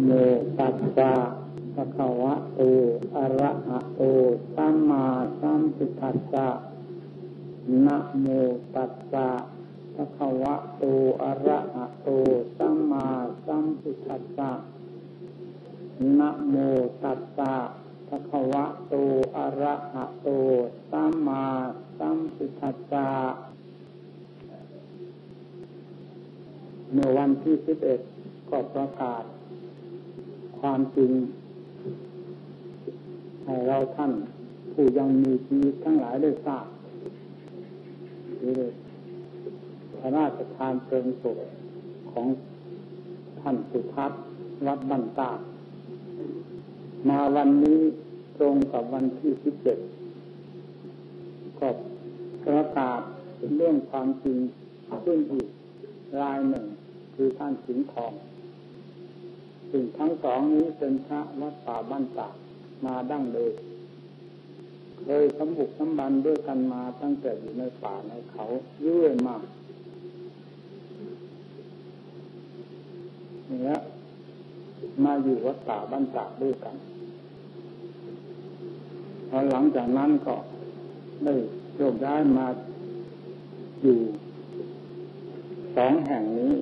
โมตัสสะภะคะวะโต อะระหะโต สัมมาสัมพุทธัสสะนะโมตัสสะภะคะวะโต อะระหะโต สัมมาสัมพุทธัสสะนะโมตัสสะภะคะวะโต อะระหะโต สัมมาสัมพุทธัสสะเมื่อวันที่สิบเอ็ดก็ประกาศ ความจริงให้เราท่านผู้ยังมีชีวิตทั้งหลายได้ทราบคือพระราชทานเพลิงศพของท่านสุทัศน์วัดบันตามาวันนี้ตรงกับวันที่สิบเจ็ดก็ประกาศเรื่องความจริงขึ้นอีกรายหนึ่งคือท่านสิงห์ทอง ซึ่งทั้งสองนี้เป็นพระวัดป่าบ้านตามาดั้งเดิมเคยสมบุกสมบันด้วยกันมาตั้งแต่อยู่ในป่าในเขาเรื่อยมาเนี่ยมาอยู่วัดป่าบ้านตาด้วยกันพอหลังจากนั้นก็ได้โยกย้ายมาอยู่สองแห่งนี้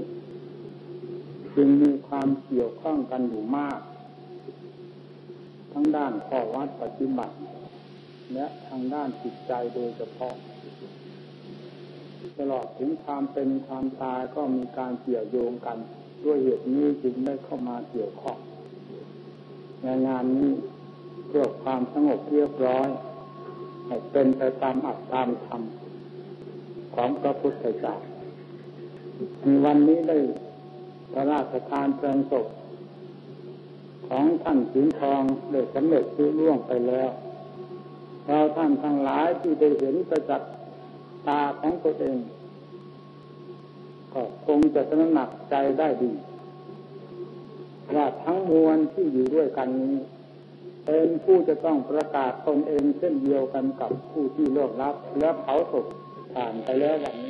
จึงมีความเกี่ยวข้องกันอยู่มาก ทั้งด้านข้อวัดปฏิบัติ และทางด้านจิตใจโดยเฉพาะ ตลอดถึงความเป็นความตายก็มีการเกี่ยวโยงกัน ด้วยเหตุนี้จึงได้เข้ามาเกี่ยวข้องในงานนี้เพื่อความสงบเรียบร้อย ให้เป็นไปตามอัตตามธรรมของพระพุทธเจ้าในวันนี้ได้ พระราชทานเพลิงศพของท่านสิงทองได้สำเร็จรุ่ล่วงไปแล้วเราท่านทั้งหลายที่ได้เห็นประจักษ์ตาของตัวเอง ก็คงจะตระหนักใจได้ดีว่าทั้งมวลที่อยู่ด้วยกันนี้เป็นผู้จะต้องประกาศตนเองเช่นเดียวกันกับผู้ที่เลิกรับและเผาศพผ่านไปแล้ววันนี้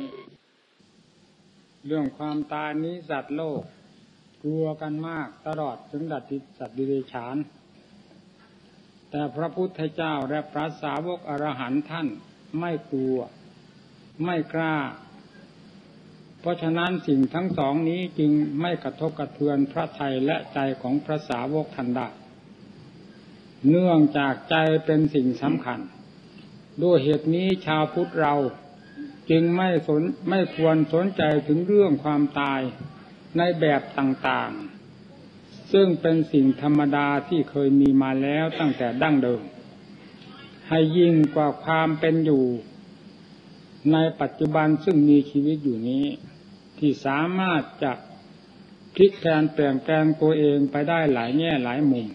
เรื่องความตายนี้สัตว์โลก กลัวกันมากตลอดถึงดัติสัตว์ดิเรชาน แต่พระพุทธเจ้าและพระสาวกอรหันต์ท่านไม่กลัว ไม่กล้า เพราะฉะนั้นสิ่งทั้งสองนี้จึงไม่กระทบกระเทือนพระทัยและใจของพระสาวกทันด้เนื่องจากใจเป็นสิ่งสำคัญ ด้วยเหตุนี้ชาวพุทธเรา จึงไม่สนไม่ควรสนใจถึงเรื่องความตายในแบบต่างๆ ซึ่งเป็นสิ่งธรรมดาที่เคยมีมาแล้วตั้งแต่ดั้งเดิม ให้ยิ่งกว่าความเป็นอยู่ ในปัจจุบันซึ่งมีชีวิตอยู่นี้ ที่สามารถจะพลิกแปลงเปลี่ยนแปลงตัวเองไปได้หลายแง่หลายมุม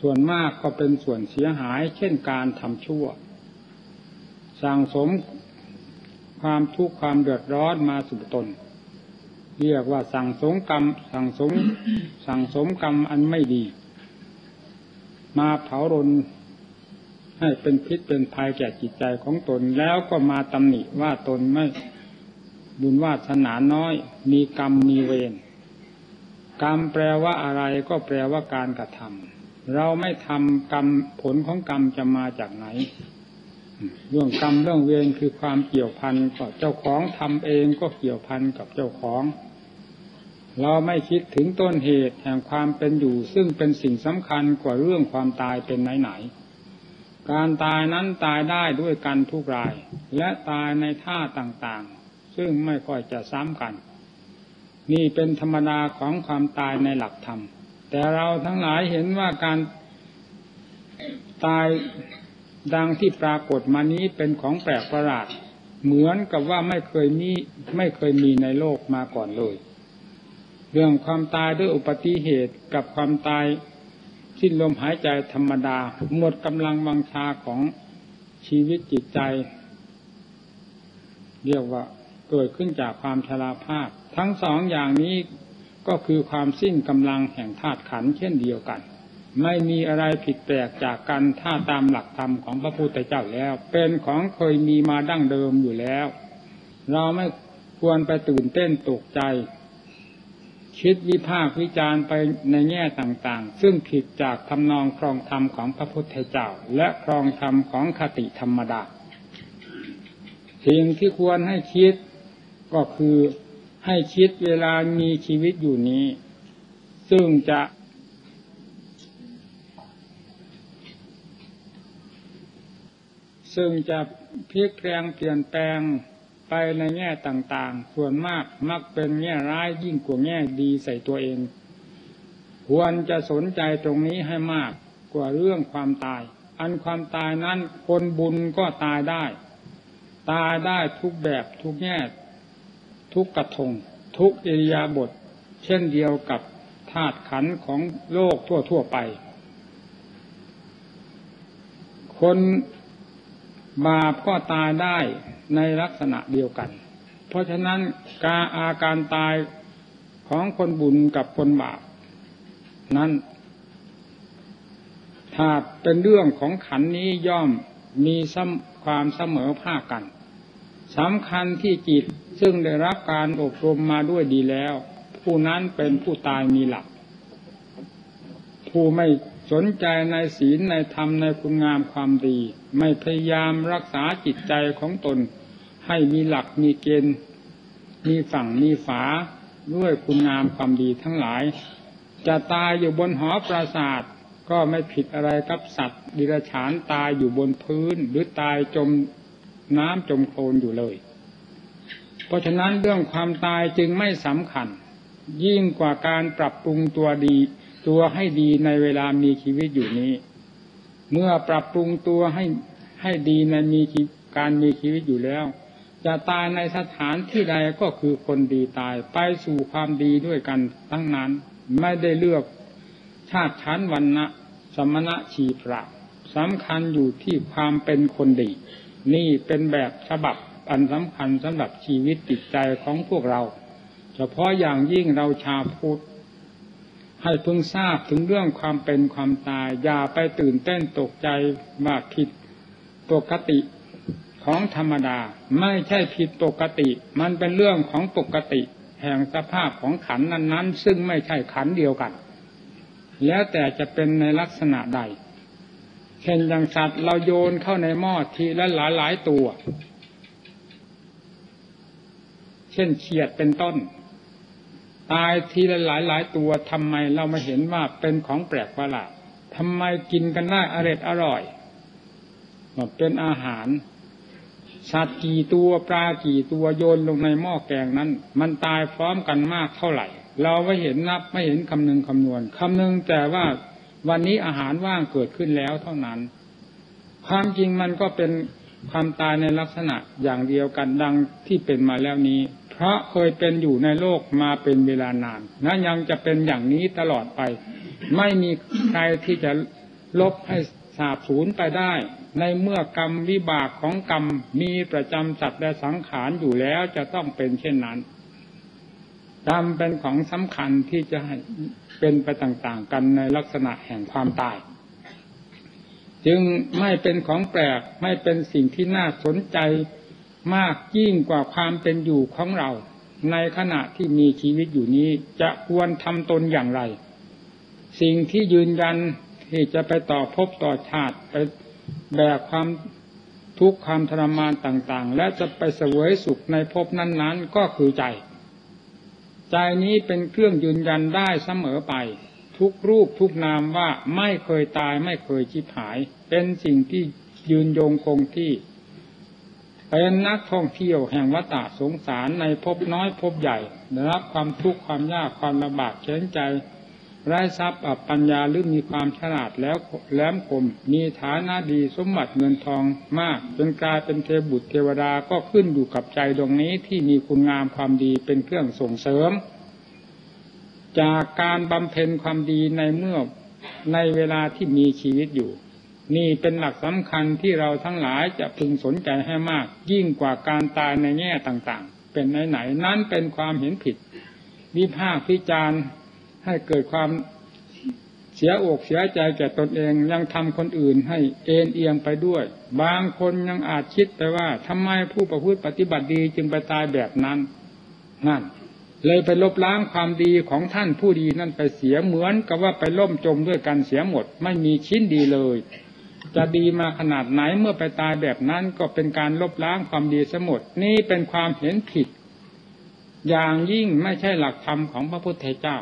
ส่วนมากก็เป็นส่วนเสียหายเช่นการทำชั่ว สั่งสม ความทุกข์ความเดือดร้อนมาสู่ตน เรียกว่าสั่งสมกรรม สั่งสม สั่งสมกรรมอันไม่ดี มาเผารนให้เป็นพิษเป็นภัยแก่จิตใจของตนแล้วก็มาตำหนิว่าตนไม่บุญวาสนาน้อย มีกรรมมีเวรกรรมแปลว่าอะไรก็แปลว่าการกระทำเราไม่ทำกรรมผลของกรรมจะมาจากไหน เรื่องกรรมเรื่องเวรคือความเกี่ยวพันกับเจ้าของทำเองก็เกี่ยวพันกับเจ้าของ เราไม่คิดถึงต้นเหตุแห่งความเป็นอยู่ ซึ่งเป็นสิ่งสำคัญกว่าเรื่องความตายเป็นไหนๆการตายนั้นตายได้ด้วยกันทุกราย และตายในท่าต่างๆ ซึ่งไม่ค่อยจะซ้ำกัน นี่เป็นธรรมดาของความตายในหลักธรรม แต่เราทั้งหลายเห็นว่าการตาย ดังที่ปรากฏมานี้เป็นของแปลกประหลาด เหมือนกับว่าไม่เคยมีไม่เคยมีในโลกมาก่อนเลย เรื่องความตายด้วยอุบัติเหตุกับความตายสิ้นลมหายใจธรรมดา หมดกำลังวังชาของชีวิตจิตใจ เรียกว่าเกิดขึ้นจากความชราภาพ ทั้งสองอย่างนี้ก็คือความสิ้นกำลังแห่งธาตุขันเช่นเดียวกัน ไม่มีอะไรผิดแปลกจากกันถ้าตามหลักธรรมของพระพุทธเจ้าแล้ว เป็นของเคยมีมาดั้งเดิมอยู่แล้ว เราไม่ควรไปตื่นเต้นตกใจ คิดวิพากษ์วิจารไปในแง่ต่างๆ ซึ่งผิดจากทำนองครองธรรมของพระพุทธเจ้า และครองธรรมของคติธรรมดาสิ่งที่ควรให้คิดก็คือให้คิดเวลามีชีวิตอยู่นี้ ซึ่งจะ ซึ่งจะพลิกแปลงเปลี่ยนแปลงไปในแง่ต่างๆ ส่วนมากมักเป็นแง่ร้ายยิ่งกว่าแง่ดีใส่ตัวเอง ควรจะสนใจตรงนี้ให้มากกว่าเรื่องความตาย อันความตายนั้นคนบุญก็ตายได้ ตายได้ทุกแบบทุกแง่ ทุกกระทง ทุกอิริยาบถเช่นเดียวกับธาตุขันของโลกทั่วๆไป คน บาปก็ตายได้ในลักษณะเดียวกัน เพราะฉะนั้นการอาการตายของคนบุญกับคนบาป นั้น ถ้าเป็นเรื่องของขันนี้ย่อมมีความเสมอภาคกันสำคัญที่จิตซึ่งได้รับการอบรมมาด้วยดีแล้ว ผู้นั้นเป็นผู้ตายมีหลัก ผู้ไม่ สนใจในศีลในธรรมในคุณงามความดี ไม่พยายามรักษาจิตใจของตน ให้มีหลักมีเกณฑ์ มีฝั่งมีฝาด้วยคุณงามความดีทั้งหลาย จะตายอยู่บนหอปราสาทก็ไม่ผิดอะไรกับสัตว์ ดิรฉานตายอยู่บนพื้น หรือตายจมน้ำจมโคลนอยู่เลย เพราะฉะนั้นเรื่องความตายจึงไม่สำคัญ ยิ่งกว่าการปรับปรุงตัวดี ตัวให้ดีในเวลามีชีวิตอยู่นี้ เมื่อปรับปรุงตัวให้ให้ดีในมีการมีชีวิตอยู่แล้ว จะตายในสถานที่ใดก็คือคนดีตายไปสู่ความดีด้วยกันทั้งนั้น ไม่ได้เลือกชาติชั้นวันนะสมณะชีพระสำคัญอยู่ที่ความเป็นคนดี นี่เป็นแบบฉบับอันสำคัญสำหรับชีวิตจิตใจของพวกเรา เฉพาะอย่างยิ่งเราชาวพุทธ ให้พึงทราบถึงเรื่องความเป็นความตาย อย่าไปตื่นเต้นตกใจว่าผิดปกติของธรรมดา ไม่ใช่ผิดปกติ มันเป็นเรื่องของปกติ แห่งสภาพของขันนั้น ๆ ซึ่งไม่ใช่ขันเดียวกัน แล้วแต่จะเป็นในลักษณะใดเช่นอย่างสัตว์เราโยนเข้าในหม้อทีละหลายหลายตัว เช่นเขียดเป็นต้น ตายทีละหลายหลายตัวทำไมเราไม่เห็นว่าเป็นของแปลกประหลาดทำไมกินกันได้อร่อยอร่อยเป็นอาหาร สัตว์กี่ตัวปลากี่ตัวโยนลงในหม้อแกงนั้น มันตายพร้อมกันมากเท่าไหร่ เราไม่เห็นนับไม่เห็นคำนึงคำนวณคำนึงแต่ว่าวันนี้อาหารว่างเกิดขึ้นแล้วเท่านั้น ความจริงมันก็เป็นความตายในลักษณะอย่างเดียวกันดังที่เป็นมาแล้วนี้ เพราะเคยเป็นอยู่ในโลกมาเป็นเวลานานนะยังจะเป็นอย่างนี้ตลอดไป ไม่มีใครที่จะลบให้สาบสูญไปได้ ในเมื่อกรรมวิบากของกรรมมีประจำสัตว์และสังขารอยู่แล้วจะต้องเป็นเช่นนั้นกรรมเป็นของสำคัญที่จะให้เป็นไปต่างๆ กันในลักษณะแห่งความตาย จึงไม่เป็นของแปลกไม่เป็นสิ่งที่น่าสนใจ มากยิ่งกว่าความเป็นอยู่ของเรา ในขณะที่มีชีวิตอยู่นี้จะควรทำตนอย่างไร สิ่งที่ยืนยันที่จะไปต่อพบต่อชาติไปแบกความทุกข์ความทรมานต่างๆ และจะไปเสวยสุขในภพนั้นๆ ก็คือใจ ใจนี้เป็นเครื่องยืนยันได้เสมอไป ทุกรูปทุกนามว่าไม่เคยตายไม่เคยชิบหาย เป็นสิ่งที่ยืนยงคงที่ เป็นนักท่องเที่ยวแห่งวัฏสงสารในภพน้อยภพใหญ่ได้รับความทุกข์ความยากความลำบากเฉนใจไร้ทรัพย์อับปัญญาหรือมีความฉลาดแล้วแหลมคม มีฐานะดีสมบัติเงินทองมากจนกลายเป็นเทบุตรเทวดาก็ขึ้นอยู่กับใจดวงนี้ที่มีคุณงามความดีเป็นเครื่องส่งเสริม จากการบำเพ็ญความดีในเมื่อในเวลาที่มีชีวิตอยู่ นี่เป็นหลักสำคัญที่เราทั้งหลายจะพึงสนใจให้มาก ยิ่งกว่าการตายในแง่ต่างๆ เป็นไหนๆนั้นเป็นความเห็นผิด วิพากษ์วิจารณ์ให้เกิดความเสียอกเสียใจแก่ตนเองยังทำคนอื่นให้เอ็นเอียงไปด้วย บางคนยังอาจคิดไปว่าทำไมผู้ประพฤติปฏิบัติดีจึงไปตายแบบนั้นนั่น เลยไปลบล้างความดีของท่านผู้ดีนั่นไปเสียเหมือนกับว่าไปล่มจมด้วยกันเสียหมด ไม่มีชิ้นดีเลย จะดีมาขนาดไหนเมื่อไปตายแบบนั้นก็เป็นการลบล้างความดีสมดนี่เป็นความเห็นผิด อย่างยิ่งไม่ใช่หลักธรรมของพระพุทธเจ้า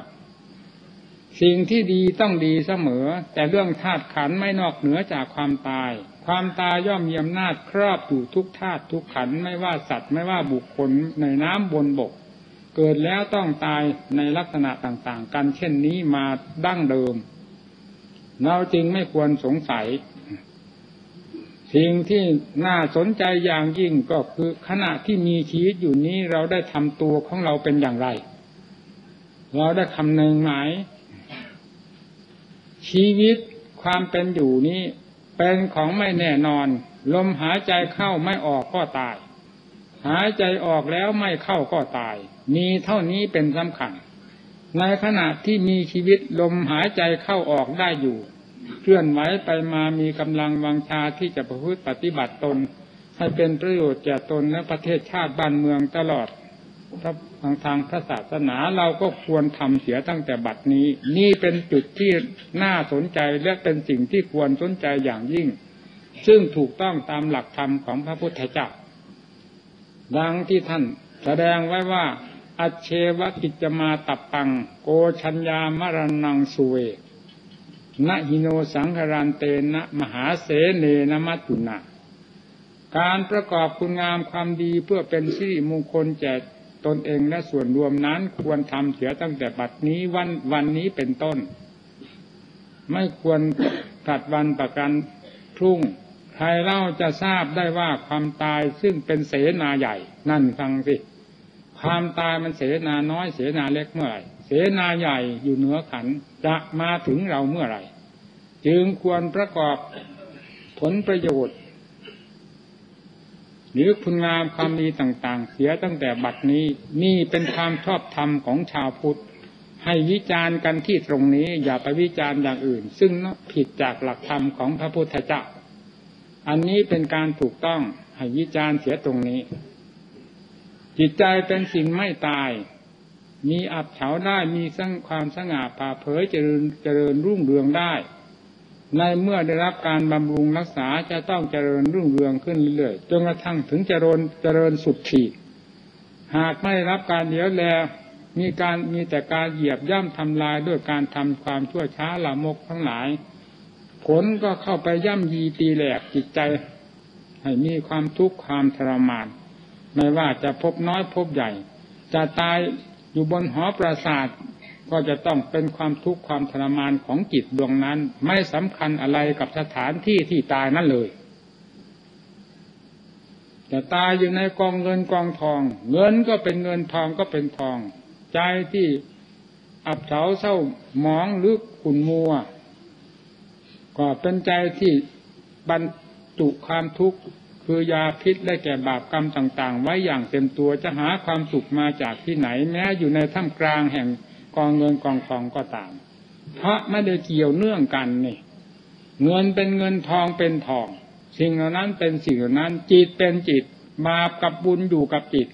สิ่งที่ดีต้องดีเสมอ แต่เรื่องธาตุขันไม่นอกเหนือจากความตาย ความตายย่อมมีอำนาจครอบอยู่ทุกธาตุทุกขันไม่ว่าสัตว์ไม่ว่าบุคคลในน้ำบนบก เกิดแล้วต้องตายในลักษณะต่างๆ กันเช่นนี้มาดั้งเดิม เราจึงไม่ควรสงสัย สิ่งที่น่าสนใจอย่างยิ่งก็คือขณะที่มีชีวิตอยู่นี้เราได้ทำตัวของเราเป็นอย่างไร เราได้คำนึงไหมชีวิตความเป็นอยู่นี้ เป็นของไม่แน่นอน ลมหายใจเข้าไม่ออกก็ตาย หายใจออกแล้วไม่เข้าก็ตาย มีเท่านี้เป็นสำคัญ ในขณะที่มีชีวิตลมหายใจเข้าออกได้อยู่ เคลื่อนไหวไปมามีกำลังวังชาที่จะประพฤติปฏิบัติตน ให้เป็นประโยชน์แก่ตนและประเทศชาติบ้านเมืองตลอดทางทางพระศาสนาเราก็ควรทำเสียตั้งแต่บัดนี้ นี่เป็นจุดที่น่าสนใจและเป็นสิ่งที่ควรสนใจอย่างยิ่ง ซึ่งถูกต้องตามหลักธรรมของพระพุทธเจ้าดังที่ท่านแสดงไว้ว่า อัเชวกิจมาตับปัง โกชัญญามรณังสุเว นะหิโนสังครันเตนะมหาเสเนนมัตตุนาการประกอบคุณงามความดีเพื่อเป็นสิริมงคลแก่ตนเองและส่วนรวมนั้นควรทำเสียตั้งแต่บัดนี้วันวันนี้เป็นต้น ไม่ควรผัดวันประกันพรุ่ง ใครเล่าจะทราบได้ว่าความตายซึ่งเป็นเสนาใหญ่ นั่นฟังสิ ความตายมันเสนาน้อยเสนาเล็กเมื่อไหร่ เสนาใหญ่อยู่เหนือขันจะมาถึงเราเมื่อไหร่ จึงควรประกอบผลประโยชน์ หรือคุณงามความดีต่างๆ เสียตั้งแต่บัดนี้นี่เป็นความชอบธรรมของชาวพุทธ ให้วิจารณ์กันที่ตรงนี้ อย่าไปวิจารณ์อย่างอื่น ซึ่งผิดจากหลักธรรมของพระพุทธเจ้าอันนี้เป็นการถูกต้องให้วิจารณ์เสียตรงนี้ จิตใจเป็นสิ่งไม่ตาย มีอับเฉาได้มีสังความสง่าผ่าเผยเจริญเจริญรุ่งเรืองได้ ในเมื่อได้รับการบำรุงรักษาจะต้องเจริญรุ่งเรืองขึ้นเรื่อยๆจนกระทั่งถึงเจริญเจริญสุดขีดหากไม่รับการเดียวแลมีการมีแต่การเหยียบย่ำทำลายด้วยการทำความชั่วช้าละมกทั้งหลาย ผลก็เข้าไปย่ำยีตีแหลกจิตใจ ให้มีความทุกข์ความทรมาน ไม่ว่าจะพบน้อยพบใหญ่ จะตาย อยู่บนหอปราสาทก็จะต้องเป็นความทุกข์ความทรมานของจิตดวงนั้น ไม่สำคัญอะไรกับสถานที่ที่ตายนั่นเลยแต่ตายอยู่ในกองเงินกองทอง เงินก็เป็นเงินทองก็เป็นทอง ใจที่อับเฉาเศร้าหมองหรือขุนมัว ก็เป็นใจที่บรรจุความทุกข์ คือยาพิษและแก่บาปกรรมต่าง ๆ ไว้อย่างเต็มตัวจะหาความสุขมาจากที่ไหน แม้อยู่ในท่ามกลางแห่งกองเงินกองทองก็ตาม เพราะไม่ได้เกี่ยวเนื่องกันนี่เงินเป็นเงินทองเป็นทอง สิ่งเหล่านั้นเป็นสิ่งเหล่านั้น จิตเป็นจิตบาปกับบุญอยู่กับจิต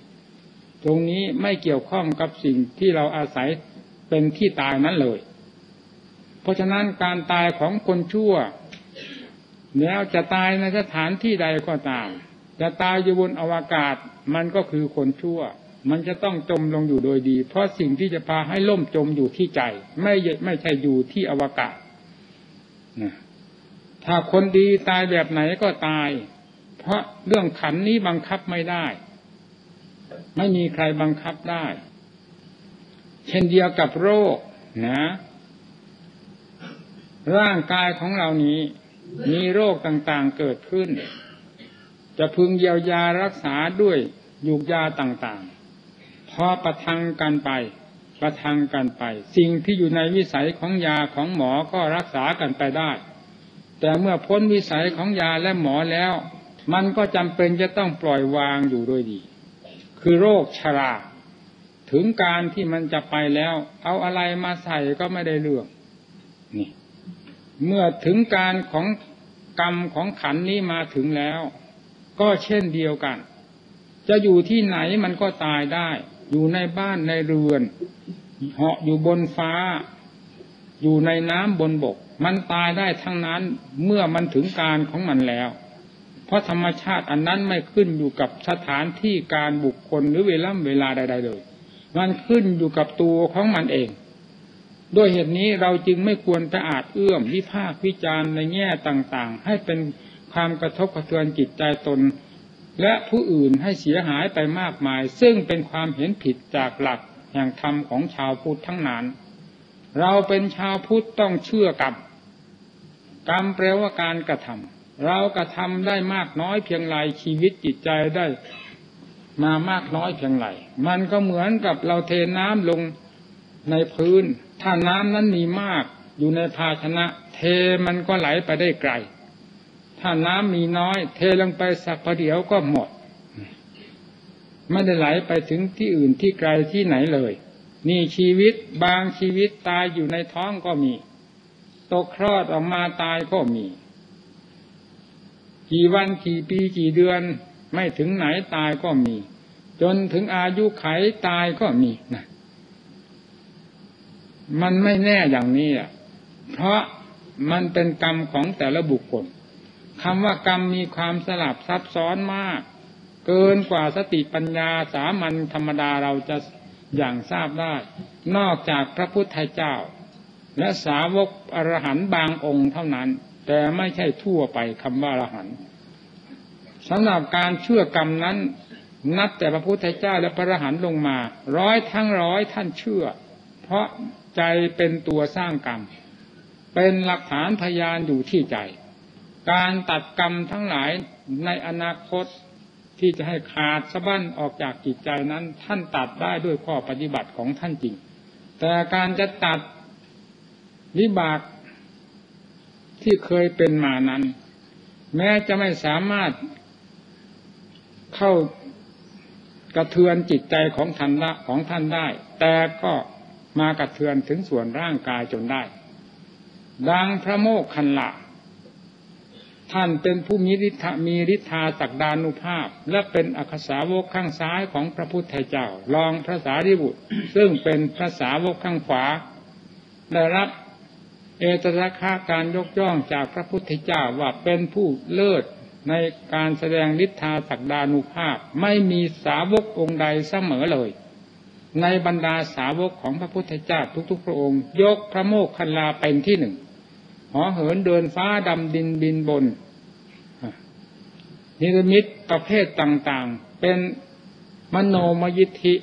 ตรงนี้ไม่เกี่ยวข้องกับสิ่งที่เราอาศัยเป็นที่ตายนั้นเลย เพราะฉะนั้นการตายของคนชั่ว แล้วจะตายในสถานที่ใดก็ตาม จะตายอยู่บนอวกาศมันก็คือคนชั่ว มันจะต้องจมลงอยู่โดยดี เพราะสิ่งที่จะพาให้ล่มจมอยู่ที่ใจ ไม่ไม่ใช่อยู่ที่อวกาศถ้าคนดีตายแบบไหนก็ตาย เพราะเรื่องขันนี้บังคับไม่ได้ ไม่มีใครบังคับได้ เช่นเดียวกับโรคนะ ร่างกายของเรานี้ มีโรคต่างๆเกิดขึ้น จะพึงเยียวยารักษาด้วยยูกยาต่างๆ พอประทังกันไป ประทังกันไป สิ่งที่อยู่ในวิสัยของยาของหมอก็รักษากันไปได้ แต่เมื่อพ้นวิสัยของยาและหมอแล้ว มันก็จำเป็นจะต้องปล่อยวางอยู่โดยดี คือโรคชรา ถึงการที่มันจะไปแล้ว เอาอะไรมาใส่ก็ไม่ได้เรื่องนี่ เมื่อถึงการของกรรมของขันนี้มาถึงแล้ว ก็เช่นเดียวกัน จะอยู่ที่ไหนมันก็ตายได้ อยู่ในบ้านในเรือนเหาะอยู่บนฟ้า อยู่ในน้ำบนบก มันตายได้ทั้งนั้นเมื่อมันถึงการของมันแล้ว เพราะธรรมชาติอันนั้นไม่ขึ้นอยู่กับสถานที่การบุคคลหรือเวลาเวลาใด ๆ เลย มันขึ้นอยู่กับตัวของมันเอง ด้วยเหตุนี้เราจึงไม่ควรจะอาจเอื้อมวิพากวิจารณ์ในแง่ต่างๆ ให้เป็นความกระทบกระเทือนจิตใจตน และผู้อื่นให้เสียหายไปมากมาย ซึ่งเป็นความเห็นผิดจากหลักแห่งธรรมของชาวพุทธทั้งนั้น เราเป็นชาวพุทธต้องเชื่อกรรมกรรมแปลว่าการกระทำเรากระทำได้มากน้อยเพียงไรชีวิตจิตใจได้มามากน้อยเพียงไรมันก็เหมือนกับเราเทน้ำลงในพื้น ถ้าน้ำนั้นมีมากอยู่ในภาชนะ เทมันก็ไหลไปได้ไกล ถ้าน้ำมีน้อย เทลงไปสักประเดียวก็หมด ไม่ได้ไหลไปถึงที่อื่นที่ไกลที่ไหนเลย นี่ชีวิตบางชีวิตตายอยู่ในท้องก็มีตกคลอดออกมาตายก็มี กี่วันกี่ปีกี่เดือน ไม่ถึงไหนตายก็มี จนถึงอายุไขตายก็มีนะ มันไม่แน่อย่างนี้อะ เพราะมันเป็นกรรมของแต่ละบุคคลคำว่ากรรมมีความสลับซับซ้อนมาก เกินกว่าสติปัญญาสามัญธรรมดาเราจะอย่างทราบได้ นอกจากพระพุทธเจ้า และสาวกอรหันต์บางองค์เท่านั้น แต่ไม่ใช่ทั่วไปคำว่าอรหันต์สำหรับการเชื่อกรรมนั้น นับแต่พระพุทธเจ้าและพระอรหันต์ลงมา ร้อยทั้งร้อยท่านเชื่อ เพราะ ใจเป็นตัวสร้างกรรม เป็นหลักฐานพยานอยู่ที่ใจ การตัดกรรมทั้งหลายในอนาคตที่จะให้ขาดสะบั้นออกจากจิตใจนั้น ท่านตัดได้ด้วยข้อปฏิบัติของท่านจริง แต่การจะตัดวิบากที่เคยเป็นมานั้น แม้จะไม่สามารถเข้ากระเทือนจิตใจของท่านละของท่านได้ แต่ก็ มากระเทือนถึงส่วนร่างกายจนได้ ดังพระโมกขันละท่านเป็นผู้มีฤทธามีฤทธาศักดานุภาพ และเป็นอักษาวกข้างซ้ายของพระพุทธเจ้า รองพระสารีบุตร ซึ่งเป็นพระสาวกข้างขวา ได้รับเอตระคาการยกย่องจากพระพุทธเจ้าว่าเป็นผู้เลิศในการแสดงฤทธาศักดานุภาพ ไม่มีสาวกองค์ใดเสมอเลย ในบรรดาสาวกของพระพุทธเจ้าทุกๆ พระองค์ ยกพระโมกขันลาเป็นที่หนึ่งหอเหินเดินฟ้าดำดินบินบน นิรมิตประเภทต่างๆ เป็นมโนมยิทธิ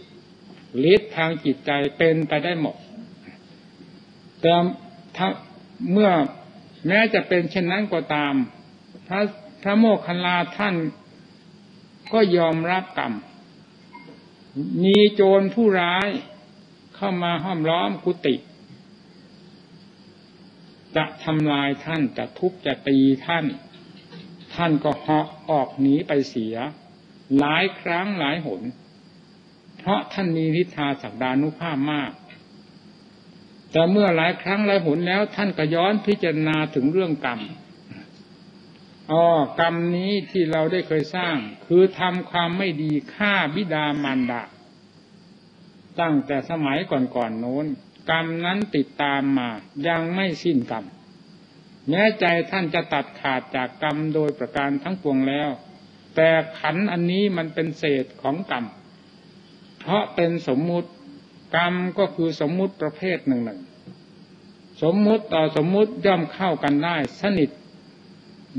ฤทธิ์ทางจิตใจเป็นไปได้หมดแต่เมื่อแม้จะเป็นเช่นนั้นก็ตาม พระพระโมคคัลลาท่านก็ยอมรับกรรม มีโจรผู้ร้ายเข้ามาห้อมล้อมกุฏิจะทำลายท่านจะทุบจะตีท่าน ท่านก็เหาะออกหนีไปเสีย หลายครั้งหลายหน เพราะท่านมีทิธาศักดานุภาพมาก แต่เมื่อหลายครั้งหลายหนแล้ว ท่านก็ย้อนพิจารณาถึงเรื่องกรรม อ๋อกรรมนี้ที่เราได้เคยสร้าง คือทำความไม่ดีฆ่าบิดามารดาตั้งแต่สมัยก่อนๆโน้น กรรมนั้นติดตามมายังไม่สิ้นกรรม แม้ใจท่านจะตัดขาดจากกรรมโดยประการทั้งปวงแล้ว แต่ขันอันนี้มันเป็นเศษของกรรม เพราะเป็นสมมุติกรรมก็คือสมมุติประเภทหนึ่งหนึ่งสมมุติต่อสมมุติย่อมเข้ากันได้สนิท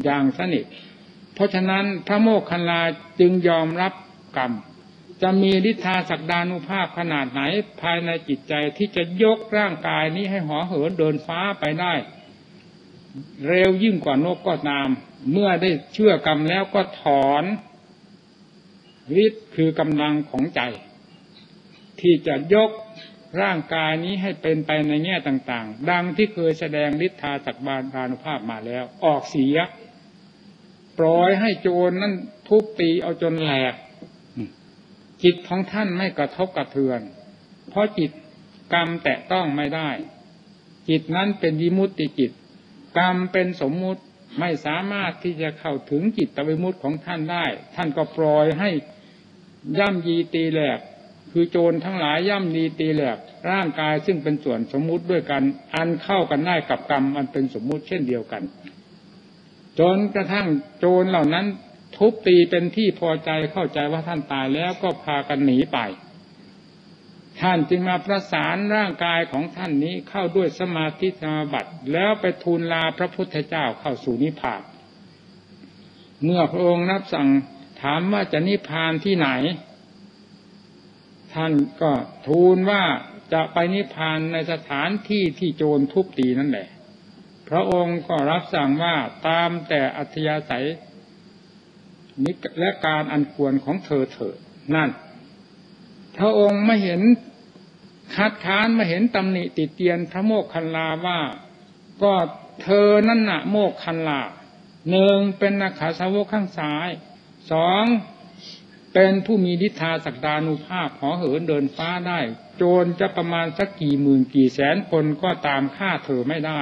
อย่างสนิท เพราะฉะนั้นพระโมคคัลลาจึงยอมรับกรรม จะมีฤทธาศักดานุภาพขนาดไหนภายในจิตใจที่จะยกร่างกายนี้ให้หอเหินเดินฟ้าไปได้ เร็วยิ่งกว่านกก็ตาม เมื่อได้เชื่อกรรมแล้วก็ถอนฤทธิ์คือกำลังของใจ ที่จะยกร่างกายนี้ให้เป็นไปในแง่ต่าง ๆ ดังที่เคยแสดงฤทธาจักบาลานุภาพมาแล้ว ออกเสีย ปล่อยให้โจรนั่นทุบตีเอาจนแหลก จิตของท่านไม่กระทบกระเทือน เพราะจิตกรรมแตะต้องไม่ได้ จิตนั้นเป็นวิมุตติจิต กรรมเป็นสมมุติไม่สามารถที่จะเข้าถึงจิตตวิมุติของท่านได้ ท่านก็ปล่อยให้ย่ำยีตีแหลก คือโจรทั้งหลายย่ำดีตีแหลก ร่างกายซึ่งเป็นส่วนสมมุติด้วยกัน อันเข้ากันได้กับกรรมอันเป็นสมมุติเช่นเดียวกัน จนกระทั่งโจรเหล่านั้นทุบตีเป็นที่พอใจเข้าใจว่าท่านตายแล้วก็พากันหนีไป ท่านจึงมาประสานร่างกายของท่านนี้เข้าด้วยสมาธิสมาบัติแล้วไปทูลลาพระพุทธเจ้าเข้าสู่นิพพานเมื่อพระองค์รับสั่งถามว่าจะนิพพานที่ไหน ท่านก็ทูลว่าจะไปนิพพานในสถานที่ที่โจรทุบตีนั่นแหละ พระองค์ก็รับสั่งว่าตามแต่อัธยาศัยนิและการอันควรของเธอเถิดนั่น พระองค์ไม่เห็นคัดค้านไมาเห็นตำหนิติเตียนพระโมกขันลาว่า ก็เธอนั่นน่ะโมกขันลาหนึ่งเป็นนาขาสาวกข้างซ้ายสองเป็นผู้มีดิธาศักดานุภาพหอเหินเดินฟ้าได้ โจรจะประมาณสักกี่หมื่นกี่แสนคนก็ตามฆ่าเธอไม่ได้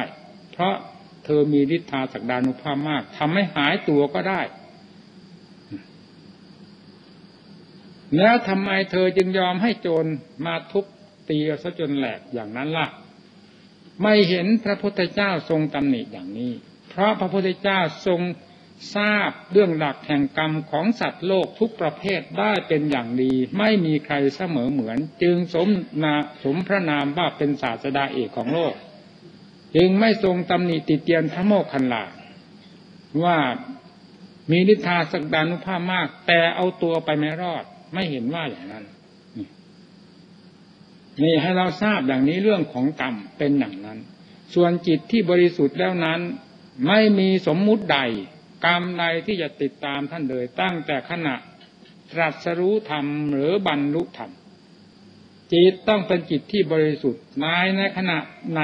เพราะเธอมีดิธาศักดานุภาพมากทำให้หายตัวก็ได้ แล้วทำไมเธอจึงยอมให้โจรมาทุบตีซะจนแหลกอย่างนั้นล่ะ ไม่เห็นพระพุทธเจ้าทรงตำหนิอย่างนี้ เพราะพระพุทธเจ้าทรงทราบเรื่องหลักแห่งกรรมของสัตว์โลกทุกประเภทได้เป็นอย่างดี ไม่มีใครเสมอเหมือน จึงสมนาสมพระนามว่าเป็นศาสดาเอกของโลก จึงไม่ทรงตำหนิติเตียนพระโมคคันลาว่ามีนิทาสักดานุภาพมาก แต่เอาตัวไปไม่รอด ไม่เห็นว่าอย่างนั้นนี่ให้เราทราบอย่างนี้เรื่องของกรรมเป็นอย่างนั้น ส่วนจิตที่บริสุทธิ์แล้วนั้น ไม่มีสมมุติใด กรรมใดที่จะติดตามท่านเลยตั้งแต่ขณะตรัสรู้ธรรมหรือบรรลุธรรมจิตต้องเป็นจิตที่บริสุทธิ์นายในขณะไหน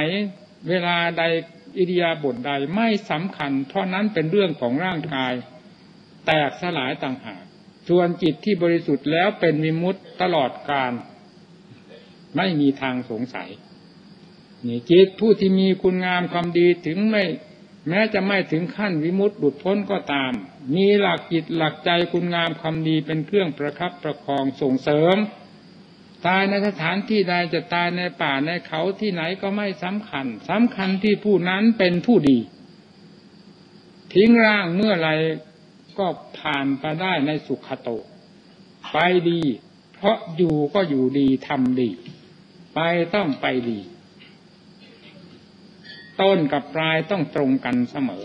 เวลาใดอิริยาบถใดไม่สำคัญ เพราะนั้นเป็นเรื่องของร่างกาย แตกสลายต่างหากส่วนจิตที่บริสุทธิ์แล้วเป็นมิมุตตลอดการ ไม่มีทางสงสัยนี่จิตผู้ที่มีคุณงามความดีถึงไม่ แม้จะไม่ถึงขั้นวิมุตติหลุดพ้นก็ตาม มีหลักจิตหลักใจคุณงามความดีเป็นเครื่องประคับประคองส่งเสริม ตายในสถานที่ใดจะตายในป่าในเขาที่ไหนก็ไม่สำคัญสำคัญที่ผู้นั้นเป็นผู้ดี ทิ้งร่างเมื่อไรก็ผ่านไปได้ในสุขโต ไปดี เพราะอยู่ก็อยู่ดีทำดี ไปต้องไปดี ต้นกับปลายต้องตรงกันเสมอ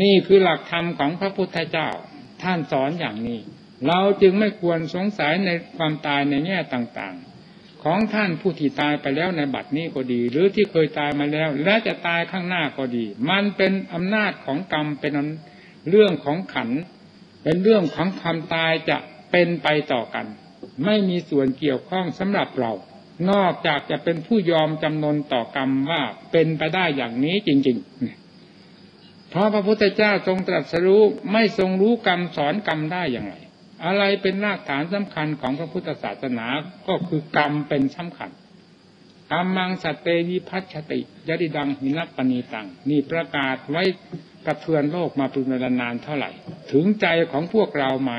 นี่คือหลักธรรมของพระพุทธเจ้า ท่านสอนอย่างนี้ เราจึงไม่ควรสงสัยในความตายในแง่ต่างๆ ของท่านผู้ที่ตายไปแล้วในบัดนี้ก็ดี หรือที่เคยตายมาแล้ว และจะตายข้างหน้าก็ดี มันเป็นอำนาจของกรรมเป็นเรื่องของขัน เป็นเรื่องของความตายจะเป็นไปต่อกัน ไม่มีส่วนเกี่ยวข้องสำหรับเรา นอกจากจะเป็นผู้ยอมจำนนต่อกรรมว่าเป็นไปได้อย่างนี้จริงๆเพราะพระพุทธเจ้าทรงตรัสรู้ไม่ทรงรู้กรรมสอนกรรมได้อย่างไร อะไรเป็นรากฐานสำคัญของพระพุทธศาสนาก็คือกรรมเป็นสำคัญกรรมังสัตเตวิพัชติยดิดังหินปณีตังนี่ประกาศไว้กระเทือนโลกมาเป็นเวลานานเท่าไหร่ ถึงใจของพวกเราไหม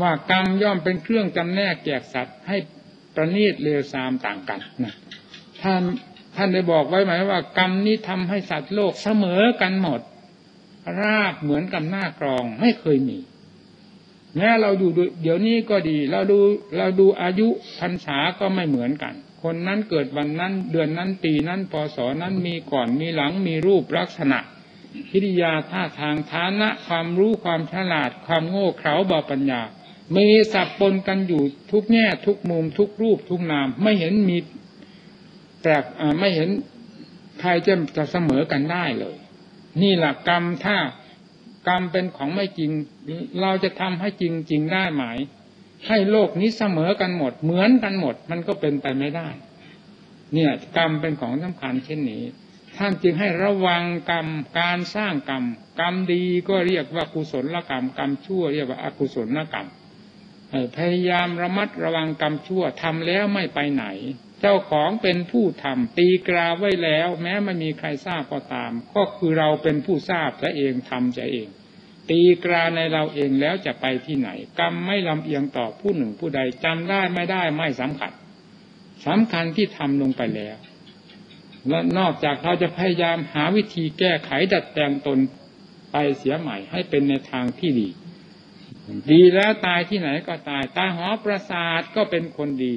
ว่ากรรมย่อมเป็นเครื่องจำแนกแจกสัตว์ให้ประณีตเลวทรามต่างกันนะท่านท่านได้บอกไว้ไหมว่ากรรมนี้ทำให้สัตว์โลกเสมอกันหมด ราบเหมือนกับหน้ากรองไม่เคยมี แม้เราอยู่เดี๋ยวนี้ก็ดี เราดูเราดูอายุพรรษาก็ไม่เหมือนกัน คนนั้นเกิดวันนั้น เดือนนั้นปีนั้นพศนั้นมีก่อนมีหลังมีรูปลักษณะพิริยาท่าทางฐานะ ความรู้ความฉลาด ความโง่เขลาบาปัญญา มีสับปนกันอยู่ทุกแง่ทุกมุมทุกรูปทุกนาม ไม่เห็นมีแปลกไม่เห็นใครจะจะเสมอกันได้เลย นี่แหละกรรมถ้า กรรมเป็นของไม่จริง เราจะทำให้จริงจริงได้ไหมให้โลกนี้เสมอกันหมด เหมือนกันหมด มันก็เป็นไปไม่ได้ เนี่ย กรรมเป็นของสำคัญเช่นนี้ ท่านจึงให้ระวังกรรมการสร้างกรรม กรรมดีก็เรียกว่ากุศลกรรม กรรมชั่วเรียกว่าอกุศลกรรมพยายามระมัดระวังกรรมชั่วทำแล้วไม่ไปไหน จ้าของเป็นผู้ทำตีกราไว้แล้ว แม้ไม่มีใครทราบก็ตาม ก็คือเราเป็นผู้ทราบจะเองทำจะเอง ตีกราในเราเองแล้วจะไปที่ไหน กรรมไม่ลำเอียงต่อผู้หนึ่งผู้ใดจำได้ไม่ได้ไม่สำคัญสำคัญที่ทำลงไปแล้วและนอกจากเราจะพยายามหาวิธีแก้ไขดัดแปลงตนไปเสียใหม่ให้เป็นในทางที่ดี ดีแล้วตายที่ไหนก็ตายตาหอประสาทก็เป็นคนดี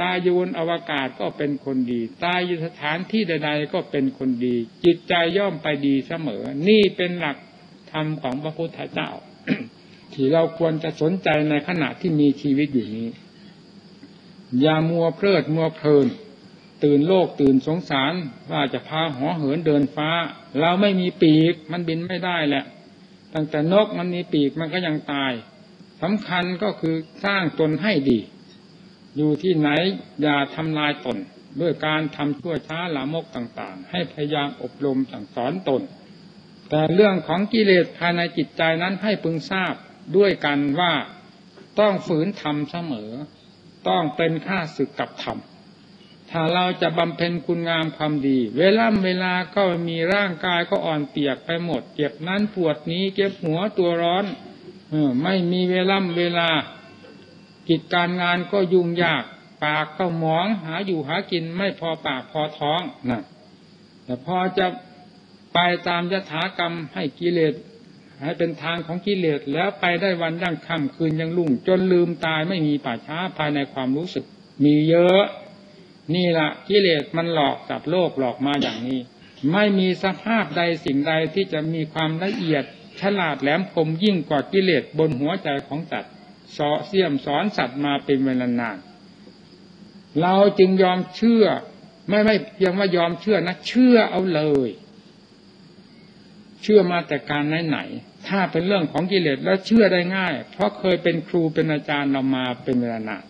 ตายอยู่บนอวกาศก็เป็นคนดี ตายอยู่สถานที่ใดๆก็เป็นคนดี จิตใจย่อมไปดีเสมอ นี่เป็นหลักธรรมของพระพุทธเจ้า ที่เราควรจะสนใจในขณะที่มีชีวิตอยู่นี้ อย่ามัวเพลิดมัวเพลิน ตื่นโลกตื่นสงสารว่าจะพาหอเหินเดินฟ้า เราไม่มีปีกมันบินไม่ได้แหละตั้งแต่นกมันมีปีกมันก็ยังตายสำคัญก็คือสร้างตนให้ดี อยู่ที่ไหนอย่าทำลายตนด้วยการทำชั่วช้าละมกต่างๆ ให้พยายามอบรมสั่งสอนตน แต่เรื่องของกิเลสภายในจิตใจนั้นให้พึงทราบด้วยกันว่าต้องฝืนทำเสมอ ต้องเป็นข้าศึกกับธรรมถ้าเราจะบำเพ็ญคุณงามความดี เวลาเวลาก็มีร่างกายก็อ่อนเปียกไปหมด เจ็บนั้นปวดนี้เก็บหัวตัวร้อนไม่มีเวลาเวลา กิจการงานก็ยุ่งยาก ปากก็หมองหาอยู่หากินไม่พอปากพอท้องนะแต่พอจะไปตามยถากรรมให้กิเลสให้เป็นทางของกิเลสแล้วไปได้วันยั่งค่ำคืนยังลุ่ง จนลืมตายไม่มีป่าช้าภายในความรู้สึก มีเยอะ นี่ละกิเลสมันหลอกจับโลกหลอกมาอย่างนี้ ไม่มีสภาพใดสิ่งใดที่จะมีความละเอียดฉลาดแหลมคมยิ่งกว่ากิเลสบนหัวใจของสัตว์ สอเสียมสอนสัตว์มาเป็นเวลานาน เราจึงยอมเชื่อ ไม่ไม่เพียงว่ายอมเชื่อนะ เชื่อเอาเลย เชื่อมาแต่การไหนไหน ถ้าเป็นเรื่องของกิเลสแล้วเชื่อได้ง่าย เพราะเคยเป็นครูเป็นอาจารย์เรามาเป็นเวลานาน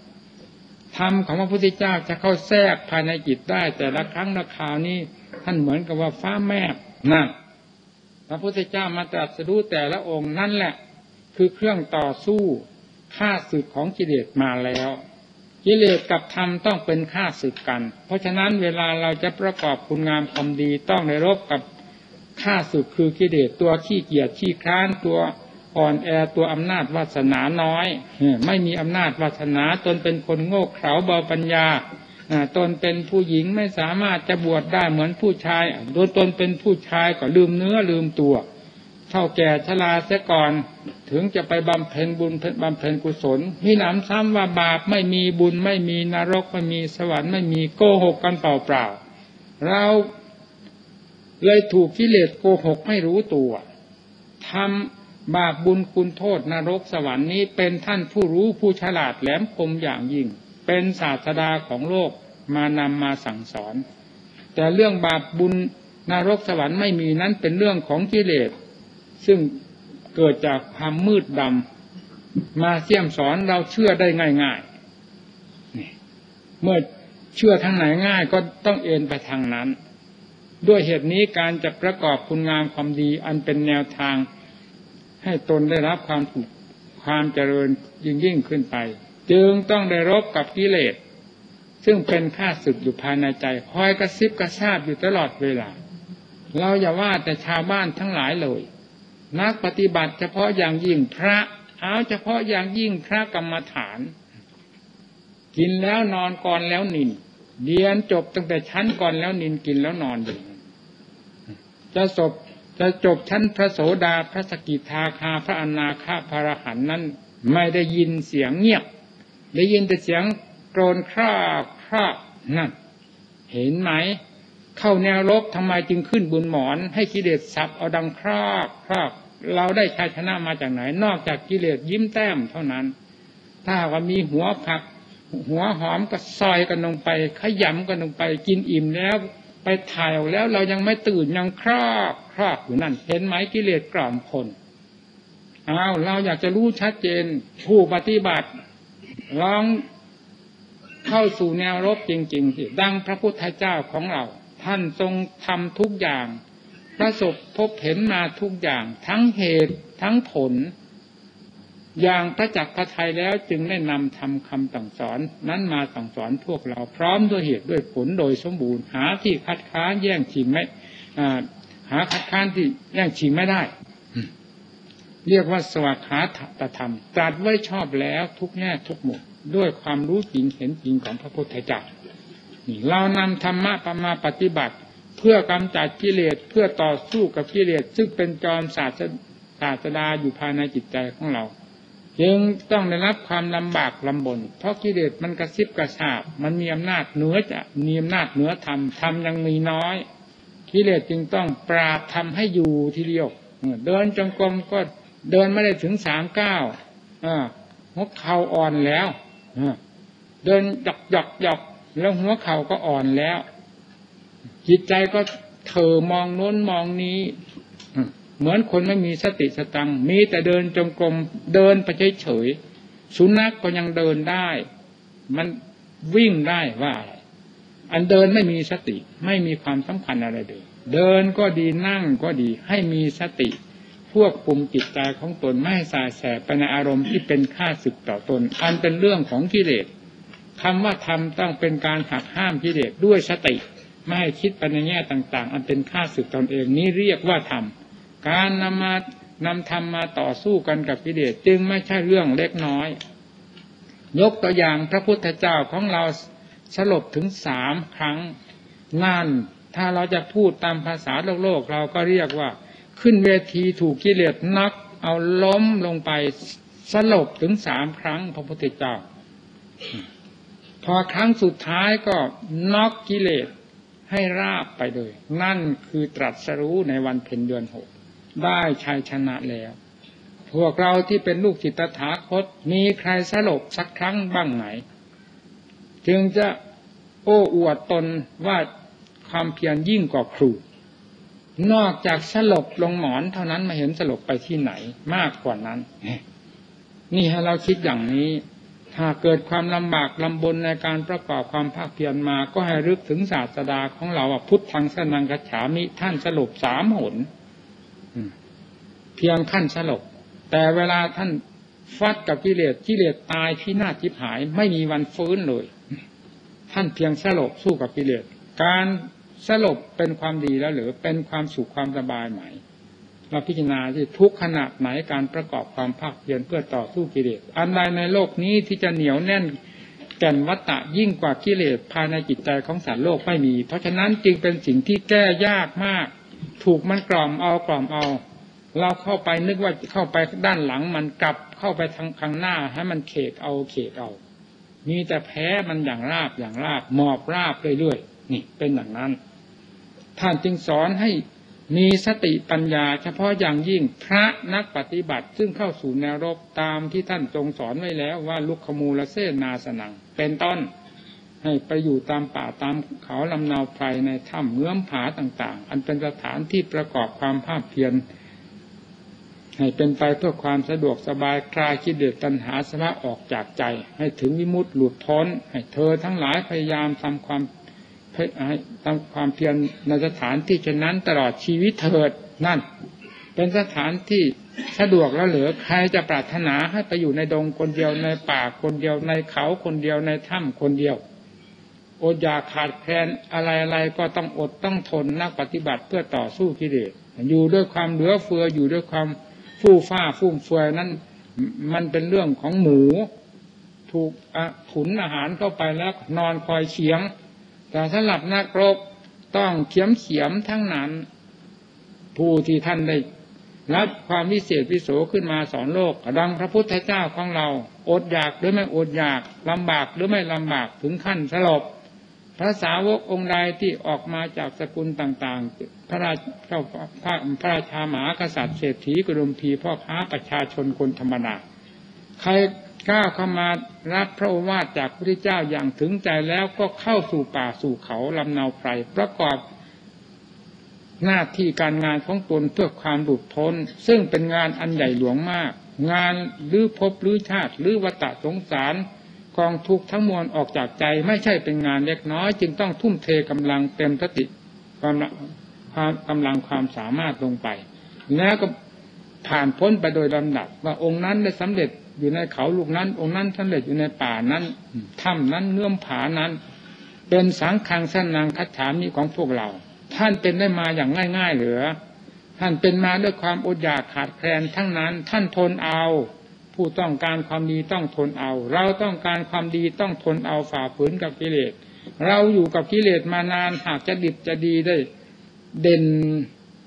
ธรรมของพระพุทธเจ้าจะเข้าแทรกภายในจิตได้ แต่ละครั้งละคราวนี้ท่านเหมือนกับว่าฟ้าแมบนั่นพระพุทธเจ้ามาตรัสรู้แต่ละองค์นั่นแหละ คือเครื่องต่อสู้ ฆ่าศึกของกิเลสมาแล้ว กิเลสกับธรรมต้องเป็นฆ่าศึกกัน เพราะฉะนั้นเวลาเราจะประกอบคุณงามความดีต้องในรบกับฆ่าศึกคือกิเลสตัวขี้เกียจขี้คร้านตัวอ่อนแอตัวอำนาจวาสนาน้อย ไม่มีอำนาจวาสนาตนเป็นคนโง่เขลาเบาปัญญาตนเป็นผู้หญิงไม่สามารถจะบวชได้เหมือนผู้ชายโดยตนเป็นผู้ชายก็ลืมเนื้อลืมตัว เท่าแก่ชราเสียก่อน ถึงจะไปบำเพ็ญบุญบำเพ็ญกุศลมีหนำซ้ำว่าบาปไม่มีบุญไม่มีนรกไม่มีสวรรค์ไม่มีโกหกกันเปล่าเปล่าเราเลยถูกกิเลสโกหกไม่รู้ตัวทำบาปบุญคุณโทษนรกสวรรค์นี้เป็นท่านผู้รู้ผู้ฉลาดแหลมคมอย่างยิ่ง เป็นศาสดาของโลกมานำมาสั่งสอน แต่เรื่องบาปบุญนรกสวรรค์ไม่มีนั้นเป็นเรื่องของกิเลส ซึ่งเกิดจากความมืดดำมาเสี่ยมสอนเราเชื่อได้ง่ายๆเมื่อเชื่อทางไหนง่ายก็ต้องเอ็นไปทางนั้น ด้วยเหตุนี้การจะประกอบคุณงามความดีอันเป็นแนวทาง ให้ตนได้รับความถูกความเจริญยิ่งยิ่งขึ้นไป จึงต้องได้รบกับกิเลส ซึ่งเป็นข้าศึกอยู่ภายในใจ คอยกระซิบกระซาบอยู่ตลอดเวลา เราอย่าว่าแต่ชาวบ้านทั้งหลายเลย นักปฏิบัติเฉพาะอย่างยิ่งพระเอาเฉพาะอย่างยิ่งพระกรรมฐาน กินแล้วนอนก่อนแล้วนินเรียนจบตั้งแต่ชั้นก่อนแล้วนินกินแล้วนอนอยู่จะจบจะจบชั้นพระโสดาพระสกิทาคาพระอนาคาพระรหันนั้น ไม่ได้ยินเสียงเงียบ ได้ยินแต่เสียงโกรนคร่าคร่านั่นเห็นไหม เข้าแนวลบทำไมจึงขึ้นบุญหมอน ให้กิเลสสับเอาดังคราบคราบเราได้ชัยชนะมาจากไหน นอกจากกิเลสยิ้มแต้มเท่านั้น ถ้าว่ามีหัวผัก หัวหอมก็ซอยกันลงไป ขยำกันลงไปกินอิ่มแล้ว ไปถ่ายออกแล้วเรายังไม่ตื่นยังคราบคราบอยู่นั่น เห็นไหมกิเลสกล่อมคนอ้าวเราอยากจะรู้ชัดเจนผู้ปฏิบัติลองเข้าสู่แนวรบจริงๆสิดังพระพุทธเจ้าของเรา ท่านทรงทำทุกอย่าง ประสบพบเห็นมาทุกอย่าง ทั้งเหตุทั้งผล อย่างพระจักรพระไทยแล้วจึงได้นำทำคำสั่งสอน นั้นมาสั่งสอนพวกเราพร้อมด้วยเหตุด้วยผลโดยสมบูรณ์ หาที่คัดค้านแย่งชิงไม่หาคัดค้านที่แย่งชิงไม่ได้ เรียกว่าสวัสขาตธรรมตรัสไว้ชอบแล้วทุกแง่ทุกมุมด้วยความรู้จริงเห็นจริงของพระพุทธเจ้า เรานำธรรมะประมาปฏิบัติ เพื่อกำจัดกิเลสเพื่อต่อสู้กับกิเลสซึ่งเป็นจอมศาสศาสดาอยู่ภายในจิตใจของเราจึงต้องได้รับความลำบากลำบน เพราะกิเลสมันกระซิบกระซาบ มันมีอำนาจเหนือจะมีอำนาจเหนือธรรมธรรมยังมีน้อยกิเลสจึงต้องปราบทำให้อยู่ทีเดียวเดินจงกรมก็เดินไม่ได้ถึงสามเก้าวหัวเข่าอ่อนแล้วเดินหยอกหยอกหยอก แล้วหัวเข่าก็อ่อนแล้ว จิตใจก็เถอมองโน้นมองนี้เหมือนคนไม่มีสติสตังมีแต่เดินจงกรมเดินไปเฉยๆสุนัขกก็ยังเดินได้ มันวิ่งได้ว่า อันเดินไม่มีสติ ไม่มีความสำคัญอะไรเลย เดินก็ดีนั่งก็ดี ให้มีสติควบคุมจิตใจของตนไม่ให้สายแสบไปในอารมณ์ที่เป็นค่าศึกต่อตน อันเป็นเรื่องของกิเลส คำว่าทำต้องเป็นการหักห้ามกิเลสด้วยสติ ไม่ให้คิดไปในแง่ต่าง ๆ อันเป็นค่าศึกตนเองนี้เรียกว่าธรรมการนำมานำธรรมมาต่อสู้กันกับกิเลสจึงไม่ใช่เรื่องเล็กน้อย ยกตัวอย่างพระพุทธเจ้าของเราสลบถึงสามครั้งนั่นถ้าเราจะพูดตามภาษาโลกโลกเราก็เรียกว่า ขึ้นเวทีถูกกิเลสนัก เอาล้มลงไปสลบถึงสามครั้งพระพุทธเจ้า อครั้งสุดท้ายก็น็อกกิเลสให้ราบไปเลย นั่นคือตรัสรู้ในวันเพ็ญเดือนหกได้ชัยชนะแล้ว พวกเราที่เป็นลูกศิษย์ตถาคต มีใครสลบสักครั้งบ้างไหน จึงจะโอ้อวดตนว่าความเพียรยิ่งกว่าครู นอกจากสลบลงหมอนเท่านั้นมาเห็นสลบไปที่ไหนมากกว่านั้น นี่ให้เราคิดอย่างนี้ ถ้าเกิดความลำบากลำบนในการประกอบความภาคเพียรมา ก็ให้รึกถึงศาสดาของเราพุทธังสนังกัจฉามิท่านสลบสามหนเพียงขั้นสลบแต่เวลาท่านฟัดกับกิเลสกิเลสตายที่หน้าจิบหาย ไม่มีวันฟื้นเลย ท่านเพียงสลบสู้กับกิเลสการสลบเป็นความดีแล้วหรือเป็นความสุขความสบายไหม เราพิจารณาที่ทุกขณะไหนการประกอบความภาคเพียรเพื่อต่อสู้กิเลสอันใดในโลกนี้ที่จะเหนียวแน่นแก่นวัตตะยิ่งกว่ากิเลสภายในจิตใจของสัตว์โลกไม่มี เพราะฉะนั้นจึงเป็นสิ่งที่แก้ยากมาก ถูกมันกล่อมเอากล่อมเอา เราเข้าไปนึกว่าเข้าไปด้านหลังมันกลับเข้าไปทางข้างหน้าให้มันเขกเอาเขกเอามีแต่แพ้มันอย่างราบอย่างราบหมอบราบเรื่อยๆนี่เป็นอย่างนั้น ท่านจึงสอนให้ มีสติปัญญาเฉพาะอย่างยิ่งพระนักปฏิบัติซึ่งเข้าสู่แนวรบตามที่ท่านทรงสอนไว้แล้วว่าลุกขมูลเสนาสนัง เป็นต้น ให้ไปอยู่ตามป่าตามเขาลำนาวไพรในถ้ำเงื้อมผาต่าง ๆ อันเป็นสถานที่ประกอบความภาคเพียรให้เป็นไปเพื่อความสะดวกสบายคลายคิดเดือดตัณหาสละออกจากใจ ให้ถึงวิมุตติหลุดพ้น ให้เธอทั้งหลายพยายามทำความ ทำความเพียรในสถานที่เช่นนั้นตลอดชีวิตเถิดนั่น เป็นสถานที่สะดวกแล้วเหลือใครจะปรารถนาให้ไปอยู่ในดงคนเดียวในป่าคนเดียวในเขาคนเดียวในถ้ำคนเดียวอดอยากขาดแคลนอะไรอะไรก็ต้องอดต้องทนนักปฏิบัติเพื่อต่อสู้กิเลสอยู่ด้วยความเหลือเฟืออยู่ด้วยความฟู่ฟ้าฟุ่มเฟือยนั้นมันเป็นเรื่องของหมู ถูกขุนอาหารเข้าไปแล้วนอนคอยเฉียง แต่สำหรับนักรบต้องเขียมเขียมทั้งนั้น ผู้ที่ท่านได้รับความวิเศษวิโสขึ้นมาสอนโลกดังพระพุทธเจ้าของเรา อดอยากหรือไม่อดอยากลำบากหรือไม่ลำบากถึงขั้นสลบพระสาวกองค์ใดที่ออกมาจากสกุลต่างๆ พระราชเจ้าพระพระราชาหมากษัตริย์เศรษฐีกรุมพีพ่อค้าประชาชนคนธรรมดาใคร ก้าเข้ามารับพระโอวาทจากพระพุทธเจ้าอย่างถึงใจแล้วก็เข้าสู่ป่าสู่เขาลำนาไพรประกอบหน้าที่การงานของตนเพื่อความหลุดพ้น ซึ่งเป็นงานอันใหญ่หลวงมาก งานหรือพบหรือชาติหรือวัตสงสารกองทุกทั้งมวลออกจากใจไม่ใช่เป็นงานเล็กน้อย จึงต้องทุ่มเทกำลังเต็มสติความความกำลังความสามารถลงไป แล้วก็ผ่านพ้นไปโดยลำดับว่าองค์นั้นได้สำเร็จ อยู่ในเขาลูกนั้น องค์นั้นสำเร็จอยู่ในป่านั้นถ้ำนั้นเงื่อมผานั้น เป็นสังขังสั้นนางคัจฉามีของพวกเรา ท่านเป็นได้มาอย่างง่ายๆเหรือท่านเป็นมาด้วยความอดอยากขาดแคลนทั้งนั้น ท่านทนเอา ผู้ต้องการความดีต้องทนเอา เราต้องการความดีต้องทนเอาฝ่าฝืนกับกิเลสเราอยู่กับกิเลสมานานหากจะดิบจะดีได้ เด่น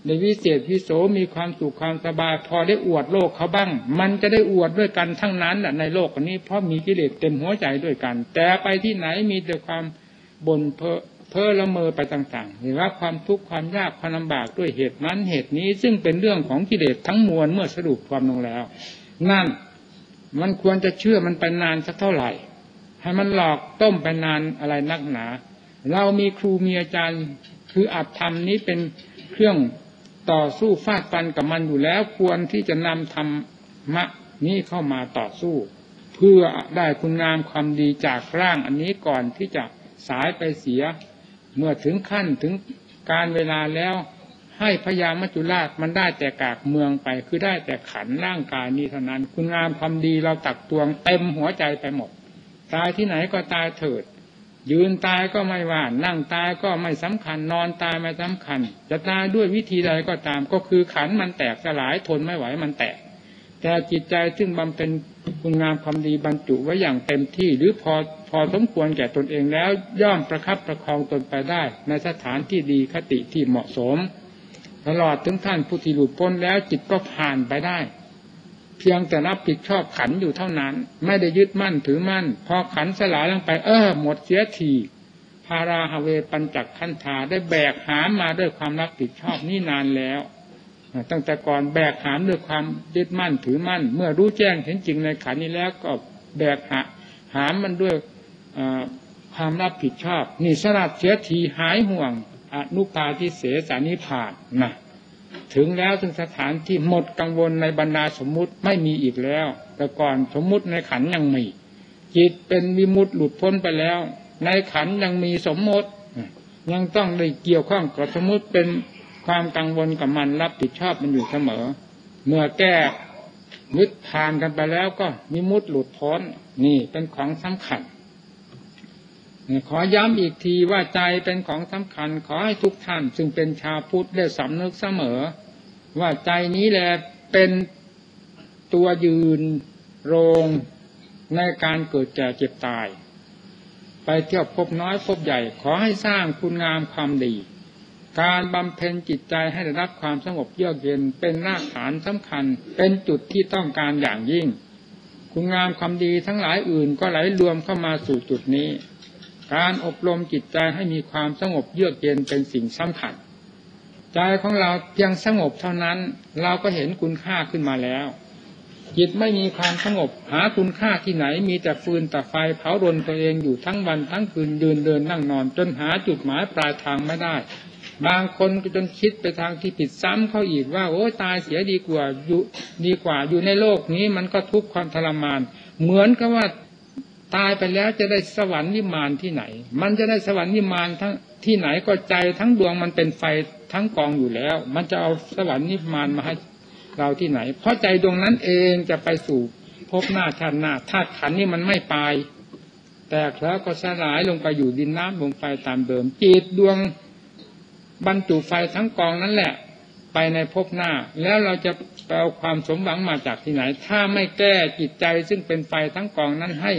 ในวิเศษวิโสมีความสุขความสบาย พอได้อวดโลกเขาบ้าง มันจะได้อวดด้วยกันทั้งนั้นแหละในโลกนี้เพราะมีกิเลสเต็มหัวใจด้วยกัน แต่ไปที่ไหนมีแต่ความบ่นเพ้อเพ้อละเมอไปต่างๆหรือว่าความทุกข์ความยากความลำบากด้วยเหตุนั้นเหตุนี้ ซึ่งเป็นเรื่องของกิเลสทั้งมวลเมื่อสรุปความลงแล้ว นั่นมันควรจะเชื่อมันไปนานสักเท่าไหร่ ให้มันหลอกต้มไปนานอะไรนักหนา เรามีครูมีอาจารย์คืออัตธรรมนี้เป็นเครื่อง ต่อสู้ฟาดฟันกับมันอยู่แล้วควรที่จะนำธรรมะนี้เข้ามาต่อสู้ เพื่อได้คุณงามความดีจากร่างอันนี้ก่อนที่จะสายไปเสีย เมื่อถึงขั้นถึงการเวลาแล้วให้พญามัจจุราชมันได้แต่กากเมืองไป คือได้แต่ขันร่างกายนี้เท่านั้น คุณงามความดีเราตักตวงเต็มหัวใจไปหมด ตายที่ไหนก็ตายเถิด ยืนตายก็ไม่ว่า นั่งตายก็ไม่สำคัญ นอนตายไม่สำคัญ จะตายด้วยวิธีใดก็ตาม ก็คือขันมันแตกสลายทนไม่ไหวมันแตก แต่จิตใจซึ่งบำเพ็ญคุณงามความดีบรรจุไว้อย่างเต็มที่ หรือพอพอสมควรแก่ตนเองแล้ว ย่อมประคับประคองตนไปได้ ในสถานที่ดีคติที่เหมาะสม ตลอดถึงท่านผู้ที่หลุดพ้นแล้วจิตก็ผ่านไปได้ เพียงแต่รับผิดชอบขันอยู่เท่านั้น ไม่ได้ยึดมั่นถือมั่น พอขันสลายลงไป เออ หมดเสียทีพาราฮาเวปัญจักขันธาได้แบกหามมาด้วยความรับผิดชอบนี่นานแล้วตั้งแต่ก่อนแบกหามด้วยความยึดมั่นถือมั่น เมื่อรู้แจ้งเห็นจริงในขันนี้แล้วก็แบกหาหามมันด้วยความรับผิดชอบ นี่สลัดเสียทีหายห่วงอนุปาทิเสสานิพานนะ ถึงแล้วถึงสถานที่หมดกังวลในบรรดาสมมุติไม่มีอีกแล้ว แต่ก่อนสมมุติในขันยังมี จิตเป็นวิมุตติหลุดพ้นไปแล้ว ในขันยังมีสมมติ ยังต้องได้เกี่ยวข้องกับสมมติเป็นความกังวลกับมันรับผิดชอบมันอยู่เสมอ เมื่อแก้วิทผ่านกันไปแล้วก็มิมุติหลุดพ้นนี่เป็นของสำคัญ ขอย้ำอีกทีว่าใจเป็นของสำคัญ ขอให้ทุกท่าน ซึ่งเป็นชาวพุทธได้สำนึกเสมอ ว่าใจนี้แหละเป็นตัวยืนโรงในการเกิดแก่เจ็บตาย ไปเที่ยวพบน้อยพบใหญ่ ขอให้สร้างคุณงามความดี การบำเพ็ญจิตใจให้ได้รับความสงบเยือกเย็นเป็นรากฐานสำคัญ เป็นจุดที่ต้องการอย่างยิ่ง คุณงามความดีทั้งหลายอื่นก็ไหลรวมเข้ามาสู่จุดนี้ การอบรมจิตใจให้มีความสงบเยือกเย็นเป็นสิ่งสำคัญใจของเราเพียงสงบเท่านั้น เราก็เห็นคุณค่าขึ้นมาแล้ว จิตไม่มีความสงบหาคุณค่าที่ไหนมีแต่ฟืนแต่ไฟเผารนตัวเองอยู่ทั้งวันทั้งคืนเดินเดินนั่งนอน จนหาจุดหมายปลายทางไม่ได้ บางคนก็จนคิดไปทางที่ผิดซ้ำเขาอีกว่าโอ้ตายเสียดีกว่าอยู่ดีกว่าอยู่ในโลกนี้มันก็ทุกข์ความทรมาน เหมือนกับว่า ตายไปแล้วจะได้สวรรค์นิมานที่ไหน มันจะได้สวรรค์นิมานทั้งที่ไหนก็ใจทั้งดวงมันเป็นไฟทั้งกองอยู่แล้ว มันจะเอาสวรรค์นิมานมาให้เราที่ไหน เพราะใจดวงนั้นเองจะไปสู่พบหน้าชาติหน้าธาตุขันนี้มันไม่ไปแต่แล้วก็สลายลงไปอยู่ดินน้ำลงไฟตามเดิมจิตดวงบรรจุไฟทั้งกองนั้นแหละ ไปในภพหน้า แล้วเราจะเอาความสมหวังมาจากที่ไหน ถ้าไม่แก้จิตใจซึ่งเป็นไฟทั้งกองนั้นให้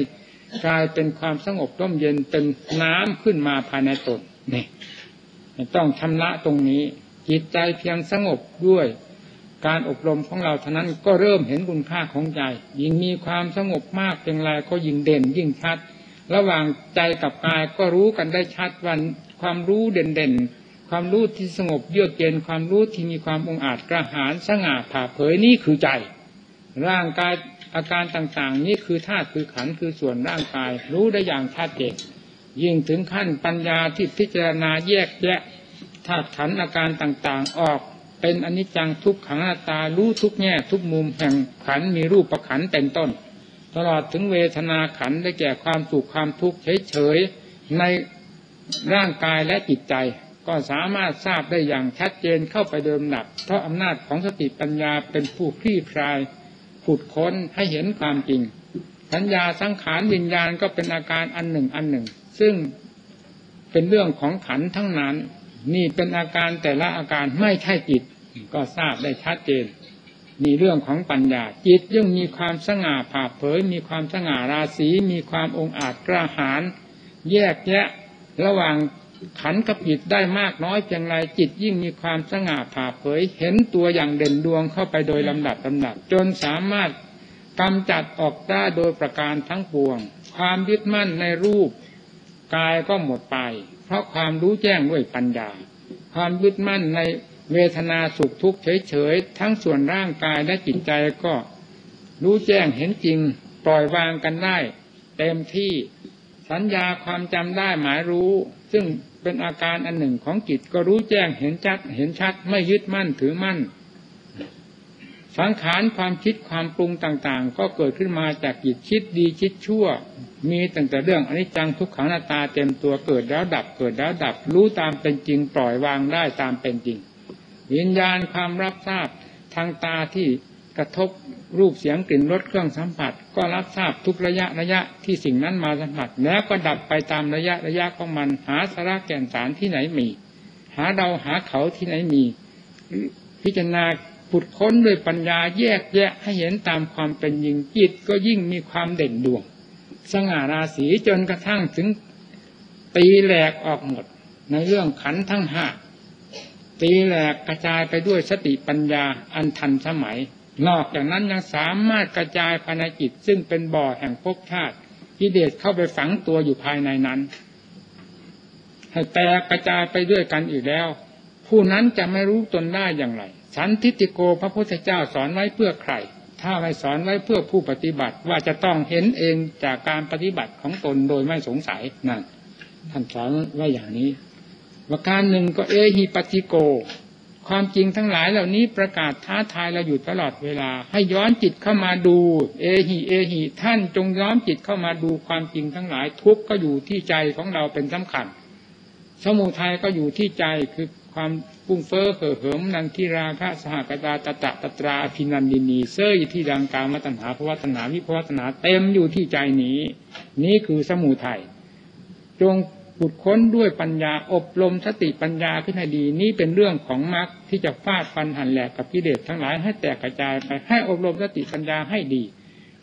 กลายเป็นความสงบร่มเย็นเป็นน้ำขึ้นมาภายในตนนี่ต้องชำระตรงนี้ จิตใจเพียงสงบด้วย การอบรมของเราเท่านั้นก็เริ่มเห็นคุณค่าของใจ ยิ่งมีความสงบมากเพียงไรก็ยิ่งเด่นยิ่งชัด ระหว่างใจกับกายก็รู้กันได้ชัดวันความรู้เด่นเด่นความรู้ที่สงบเยือกเย็นความรู้ที่มีความองอาจกระหายสง่าผ่าเผยนี่คือใจ ร่างกาย อาการต่างๆ นี้คือธาตุคือขันคือส่วนร่างกาย รู้ได้อย่างชัดเจนยิ่งถึงขั้นปัญญาที่พิจารณาแยกแยะธาตุขันอาการต่างๆออก เป็นอนิจจังทุกขังหน้าตารู้ทุกแง่ทุกมุมแห่งขันมีรูปประขันเป็นต้น ตลอดถึงเวทนาขันได้แก่ความสุขความทุกข์เฉยๆในร่างกายและจิตใจ ก็สามารถทราบได้อย่างชัดเจนเข้าไปเดิมหนักเพราะอำนาจของสติปัญญาเป็นผู้คลี่คลาย ขุดค้นให้เห็นความจริง สัญญาสังขารวิญญาณก็เป็นอาการอันหนึ่งอันหนึ่ง ซึ่งเป็นเรื่องของขันทั้งนั้น นี่เป็นอาการแต่ละอาการไม่ใช่จิต ก็ทราบได้ชัดเจนมีเรื่องของปัญญา จิตย่อมมีความสง่าผ่าเผย มีความสง่าราศีมีความองอาจกล้าหาญแยกแยะระหว่าง ขันกับจิตได้มากน้อยเพียงไรจิตยิ่งมีความสง่าผ่าเผย เห็นตัวอย่างเด่นดวงเข้าไปโดยลำดับลำดับ จนสามารถกำจัดออกได้โดยประการทั้งปวง ความยึดมั่นในรูปกายก็หมดไป เพราะความรู้แจ้งด้วยปัญญา ความยึดมั่นในเวทนาสุขทุกข์เฉยๆทั้งส่วนร่างกายและจิตใจก็ รู้แจ้งเห็นจริง ปล่อยวางกันได้ เต็มที่สัญญาความจำได้หมายรู้ ซึ่ง เป็นอาการอันหนึ่งของจิตก็รู้แจ้งเห็นชัด เห็นชัดไม่ยึดมั่นถือมั่น สังขารความคิดความปรุงต่างๆ ก็เกิดขึ้นมาจากจิตคิดดีคิดชั่ว มีตั้งแต่เรื่องอนิจจังทุกขังนาตาเต็มตัวเกิดแล้วดับเกิดแล้วดับ รู้ตามเป็นจริงปล่อยวางได้ตามเป็นจริง วิญญาณความรับทราบทางตาที่ กระทบรูปเสียงกลิ่นรสเครื่องสัมผัส ก็รับทราบทุกระยะระยะที่สิ่งนั้นมาสัมผัส แล้วก็ดับไปตามระยะระยะของมัน หาสาระแก่นสารที่ไหนมี หาเราหาเขาที่ไหนมี พิจารณาขุดค้นด้วยปัญญาแยกแยะให้เห็นตามความเป็นจริงจิตก็ยิ่งมีความเด่นดวง สง่าราศีจนกระทั่งถึงตีแหลกออกหมด ในเรื่องขันทั้งห้าตีแหลกกระจายไปด้วยสติปัญญาอันทันสมัย นอกจากนั้นยังสามารถกระจายภายในจิตซึ่งเป็นบ่อแห่งภพชาติกิเลสเข้าไปฝังตัวอยู่ภายในนั้นให้แตกกระจายไปด้วยกันอีกแล้ว ผู้นั้นจะไม่รู้ตนได้อย่างไรสันทิติโกพระพุทธเจ้าสอนไว้เพื่อใคร ถ้าไม่สอนไว้เพื่อผู้ปฏิบัติว่าจะต้องเห็นเองจากการปฏิบัติของตนโดยไม่สงสัยนั่นท่านสอนไว้อย่างนี้ประการหนึ่งก็เอหิปติโก ความจริงทั้งหลายเหล่านี้ประกาศท้าทายเราอยู่ตลอดเวลา ให้ย้อนจิตเข้ามาดู เอหิเอหิท่านจงย้อนจิตเข้ามาดูความจริงทั้งหลายทุกข์ก็อยู่ที่ใจของเราเป็นสำคัญ สมุทัยก็อยู่ที่ใจคือความปุ้งเฟ้อเห่อเหิมนันทิราคะสหกตาตะตะตตราพินันดินีเซยที่ดังกามตัณหาภวตัณหาวิภวตัณหาเต็มอยู่ที่ใจนี้ นี้คือสมุทัยจง ขุดค้นด้วยปัญญาอบรมสติปัญญาขึ้นให้ดี นี่เป็นเรื่องของมรรคที่จะฟาดฟันหันแหลกกับกิเลสทั้งหลายให้แตกกระจายไปให้อบรมสติปัญญาให้ดี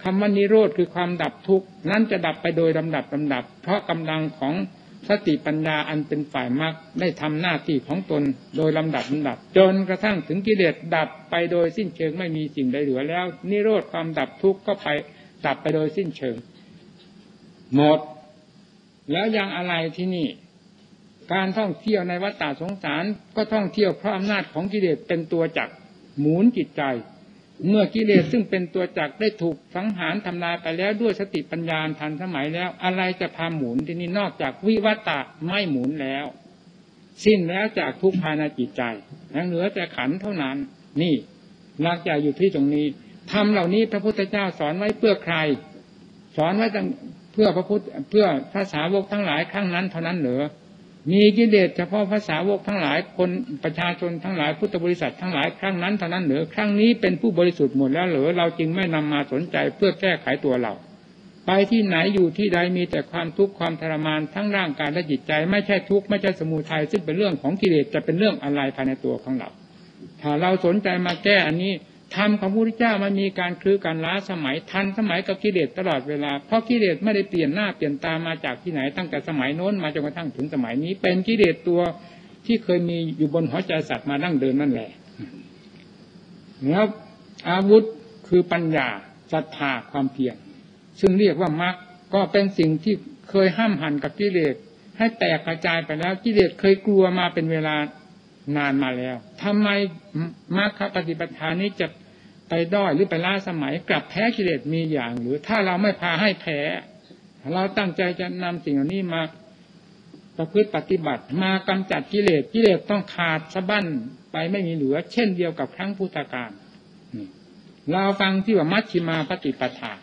คำว่านิโรธคือความดับทุกข์นั้นจะดับไปโดยลำดับลำดับ เพราะกำลังของสติปัญญาอันเป็นฝ่ายมรรคได้ทำหน้าที่ของตนโดยลำดับลำดับ จนกระทั่งถึงกิเลสดับไปโดยสิ้นเชิงไม่มีสิ่งใดเหลือแล้ว นิโรธความดับทุกข์ก็ไปดับไปโดยสิ้นเชิง หมด แล้วยังอะไรที่นี่ การท่องเที่ยวในวัฏฏะสงสารก็ท่องเที่ยวเพราะอำนาจของกิเลสเป็นตัวจักหมุนจิตใจ เมื่อกิเลสซึ่งเป็นตัวจักได้ถูกสังหารทำลายไปแล้วด้วยสติปัญญาทันสมัยแล้ว อะไรจะพาหมุนที่นี่นอกจากวิวัตะไม่หมุนแล้ว สิ้นแล้วจากทุกภายในจิตใจยังเหลือแต่ขันเท่านั้น นี่หลักใหญ่อยู่ที่ตรงนี้ทำเหล่านี้พระพุทธเจ้าสอนไว้เพื่อใคร สอนไว้ เพื่อพระพุทธเพื่อพระสาวกทั้งหลายครั้งนั้นเท่านั้นเหรอมีกิเลสเฉพาะภาษาวกทั้งหลายคนประชาชนทั้งหลายพุทธบริษัททั้งหลายครั้งนั้นเท่านั้นเหรือครั้งนี้เป็นผู้บริสุทธิ์หมดแล้วเหรือเราจึงไม่นำมาสนใจเพื่อแก้ไขตัวเรา ไปที่ไหนอยู่ที่ใดมีแต่ความทุกข์ความทรมานทั้งร่างกายและจิตใจ ไม่ใช่ทุกข์ไม่ใช่สมุทัยซึ่งเป็นเรื่องของกิเลสจะเป็นเรื่องอะไรภายในตัวของเรา ถ้าเราสนใจมาแก้อันนี้ ธรรมของพระพุทธเจ้ามันมีการคลือการล้าสมัยทันสมัยกับกิเลสตลอดเวลาเพราะกิเลสไม่ได้เปลี่ยนหน้าเปลี่ยนตามาจากที่ไหนตั้งแต่สมัยโน้นมาจนกระทั่งถึงสมัยนี้ เป็นกิเลสตัวที่เคยมีอยู่บนหัวใจสัตว์มาดั้งเดิมนั่นแหละแล้วอาวุธคือปัญญาศรัทธาความเพียรซึ่งเรียกว่ามรรคก็เป็นสิ่งที่เคยห้ามหันกับกิเลสให้แตกกระจายไปแล้วกิเลสเคยกลัวมาเป็นเวลา นานมาแล้วทำไมมรรคปฏิปทานนี้จะไปด้อยหรือไปล้าสมัยกลับแพ้กิเลสมีอย่างหรือถ้าเราไม่พาให้แพ้เราตั้งใจจะนำสิ่งเหล่านี้มาประพฤติปฏิบัติ มากำจัดกิเลสกิเลสต้องขาดสะบั้นไปไม่มีเหลือ เช่นเดียวกับครั้งพุทธกาลเราฟังที่ว่ามัชชิมาปฏิปทา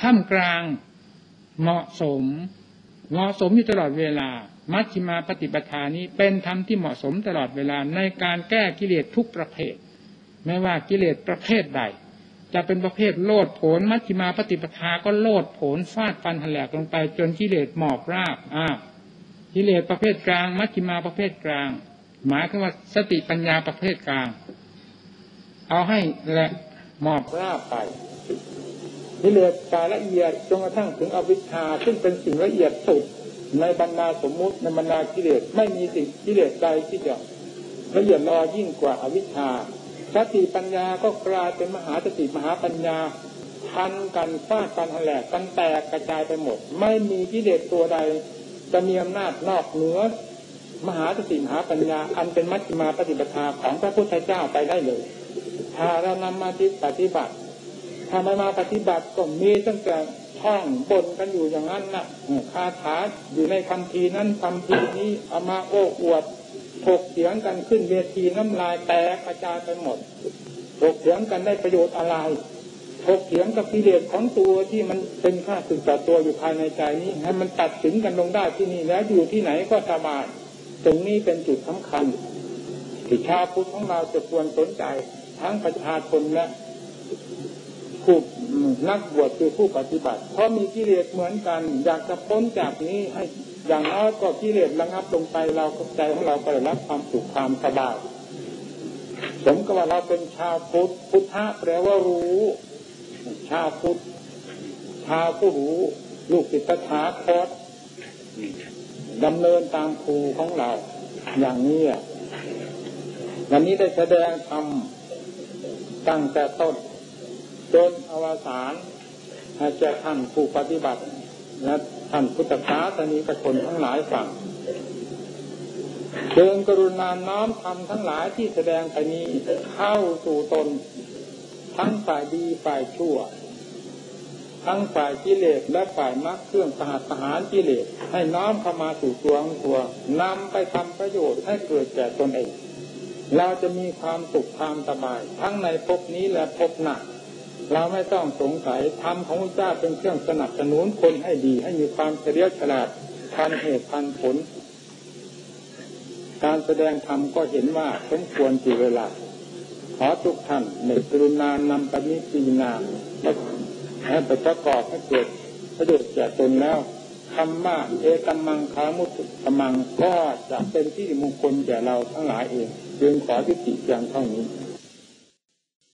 ท่ามกลางเหมาะสม เหมาะสมอยู่ตลอดเวลา มัชฌิมาปฏิปทานี้เป็นธรรมที่เหมาะสมตลอดเวลาในการแก้กิเลสทุกประเภท ไม่ว่ากิเลสประเภทใด จะเป็นประเภทโลดโผนมัชฌิมาปฏิปทาก็โลดโผนฟาดฟันแหลกลงไปจนกิเลสหมอบราบอ้ากิเลสประเภทกลาง มัชฌิมาประเภทกลาง หมายคือว่าสติปัญญาประเภทกลาง เอาให้แหละหมอบราบไปกิเลสกายละเอียดจนกระทั่งถึงอวิชชาซึ่งเป็นสิ่งละเอียดสุด ในบรรดาสมมุติในบรรดากิเลสไม่มีสิ่งกิเลสใดที่จะละเอียดลอยิ่งกว่าอวิชชาสติปัญญาก็กลายเป็นมหาสติมหาปัญญาพันกันฟาดกันแหลกกันแตกกระจายไปหมด ไม่มีกิเลสตัวใด จะมีอำนาจนอกเหนือ มหาสติมหาปัญญา อันเป็นมัชฌิมาปฏิปทาของพระพุทธเจ้าไปได้เลยถ้าเรานำมาปฏิบัติถ้าไม่มาปฏิบัติก็มีตั้งแต่ ท่องบนกันอยู่อย่างนั้นนะคาถาอยู่ในคำพีนั้นคำพีนี้เอามาโอ้อวดถกเถียงกันขึ้นเวทีน้ำลายแตกกระจายไปหมดถกเถียงกันได้ประโยชน์อะไรถกเถียงกับกิเลสของตัวที่มันเป็นข้าศึกต่อตัวอยู่ภายในใจนี้ให้มันตัดสินกันลงได้ที่นี่แล้วอยู่ที่ไหนก็สบายตรงนี้เป็นจุดสำคัญที่ชาวพุทธของเราจะควรสนใจ ทั้งประชาชนและ ผู้นักบวชคือผู้ปฏิบัติ เพราะมีกิเลสเหมือนกัน อยากจะพ้นจากนี้ให้อย่างน้อยก็กิเลสระงับลงไปเราใจของเราก็ได้รับความสุขความสบายสมกับว่าเราเป็นชาวพุทธพุทธะแปลว่ารู้ ชาวพุทธชาวผู้รู้ลูกศิษย์ถาคตดำเนินตามครูของเรา อย่างนี้วันนี้ได้แสดงธรรมตั้งแต่ต้น จนอวสานให้แก่ท่านผู้ปฏิบัติและท่านพุทธศาสนิกชนทั้งหลายฟังเชิญกรุณาน้อมทำทั้งหลายที่แสดงไปนี้เข้าสู่ตน ทั้งฝ่ายดีฝ่ายชั่ว ทั้งฝ่ายกิเลสและฝ่ายมรรคเครื่องสหัสหารกิเลสให้น้อมเข้ามาสู่ตัวของตัวนำไปทำประโยชน์ให้เกิดแก่ตนเองเราจะมีความสุขความสบาย ทั้งในภพนี้และภพหน้า เราไม่ต้องสงสัยธรรมของพระเจ้าเป็นเครื่องสนับสนุนคนให้ดี ให้มีความเฉลียวฉลาดทันเหตุทันผล การแสดงธรรมก็เห็นว่าสมควรจีเวลา ขอทุกท่านในกรุณานำปณิปีนาให้ไปประกอบให้เกิดประโยชน์แก่ตนแล้วคำว่าเอตัมมังคามุตตมังก็จะเป็นที่มงคลแก่เราทั้งหลายเองจึงขอทิฏฐิเพียงเท่านี้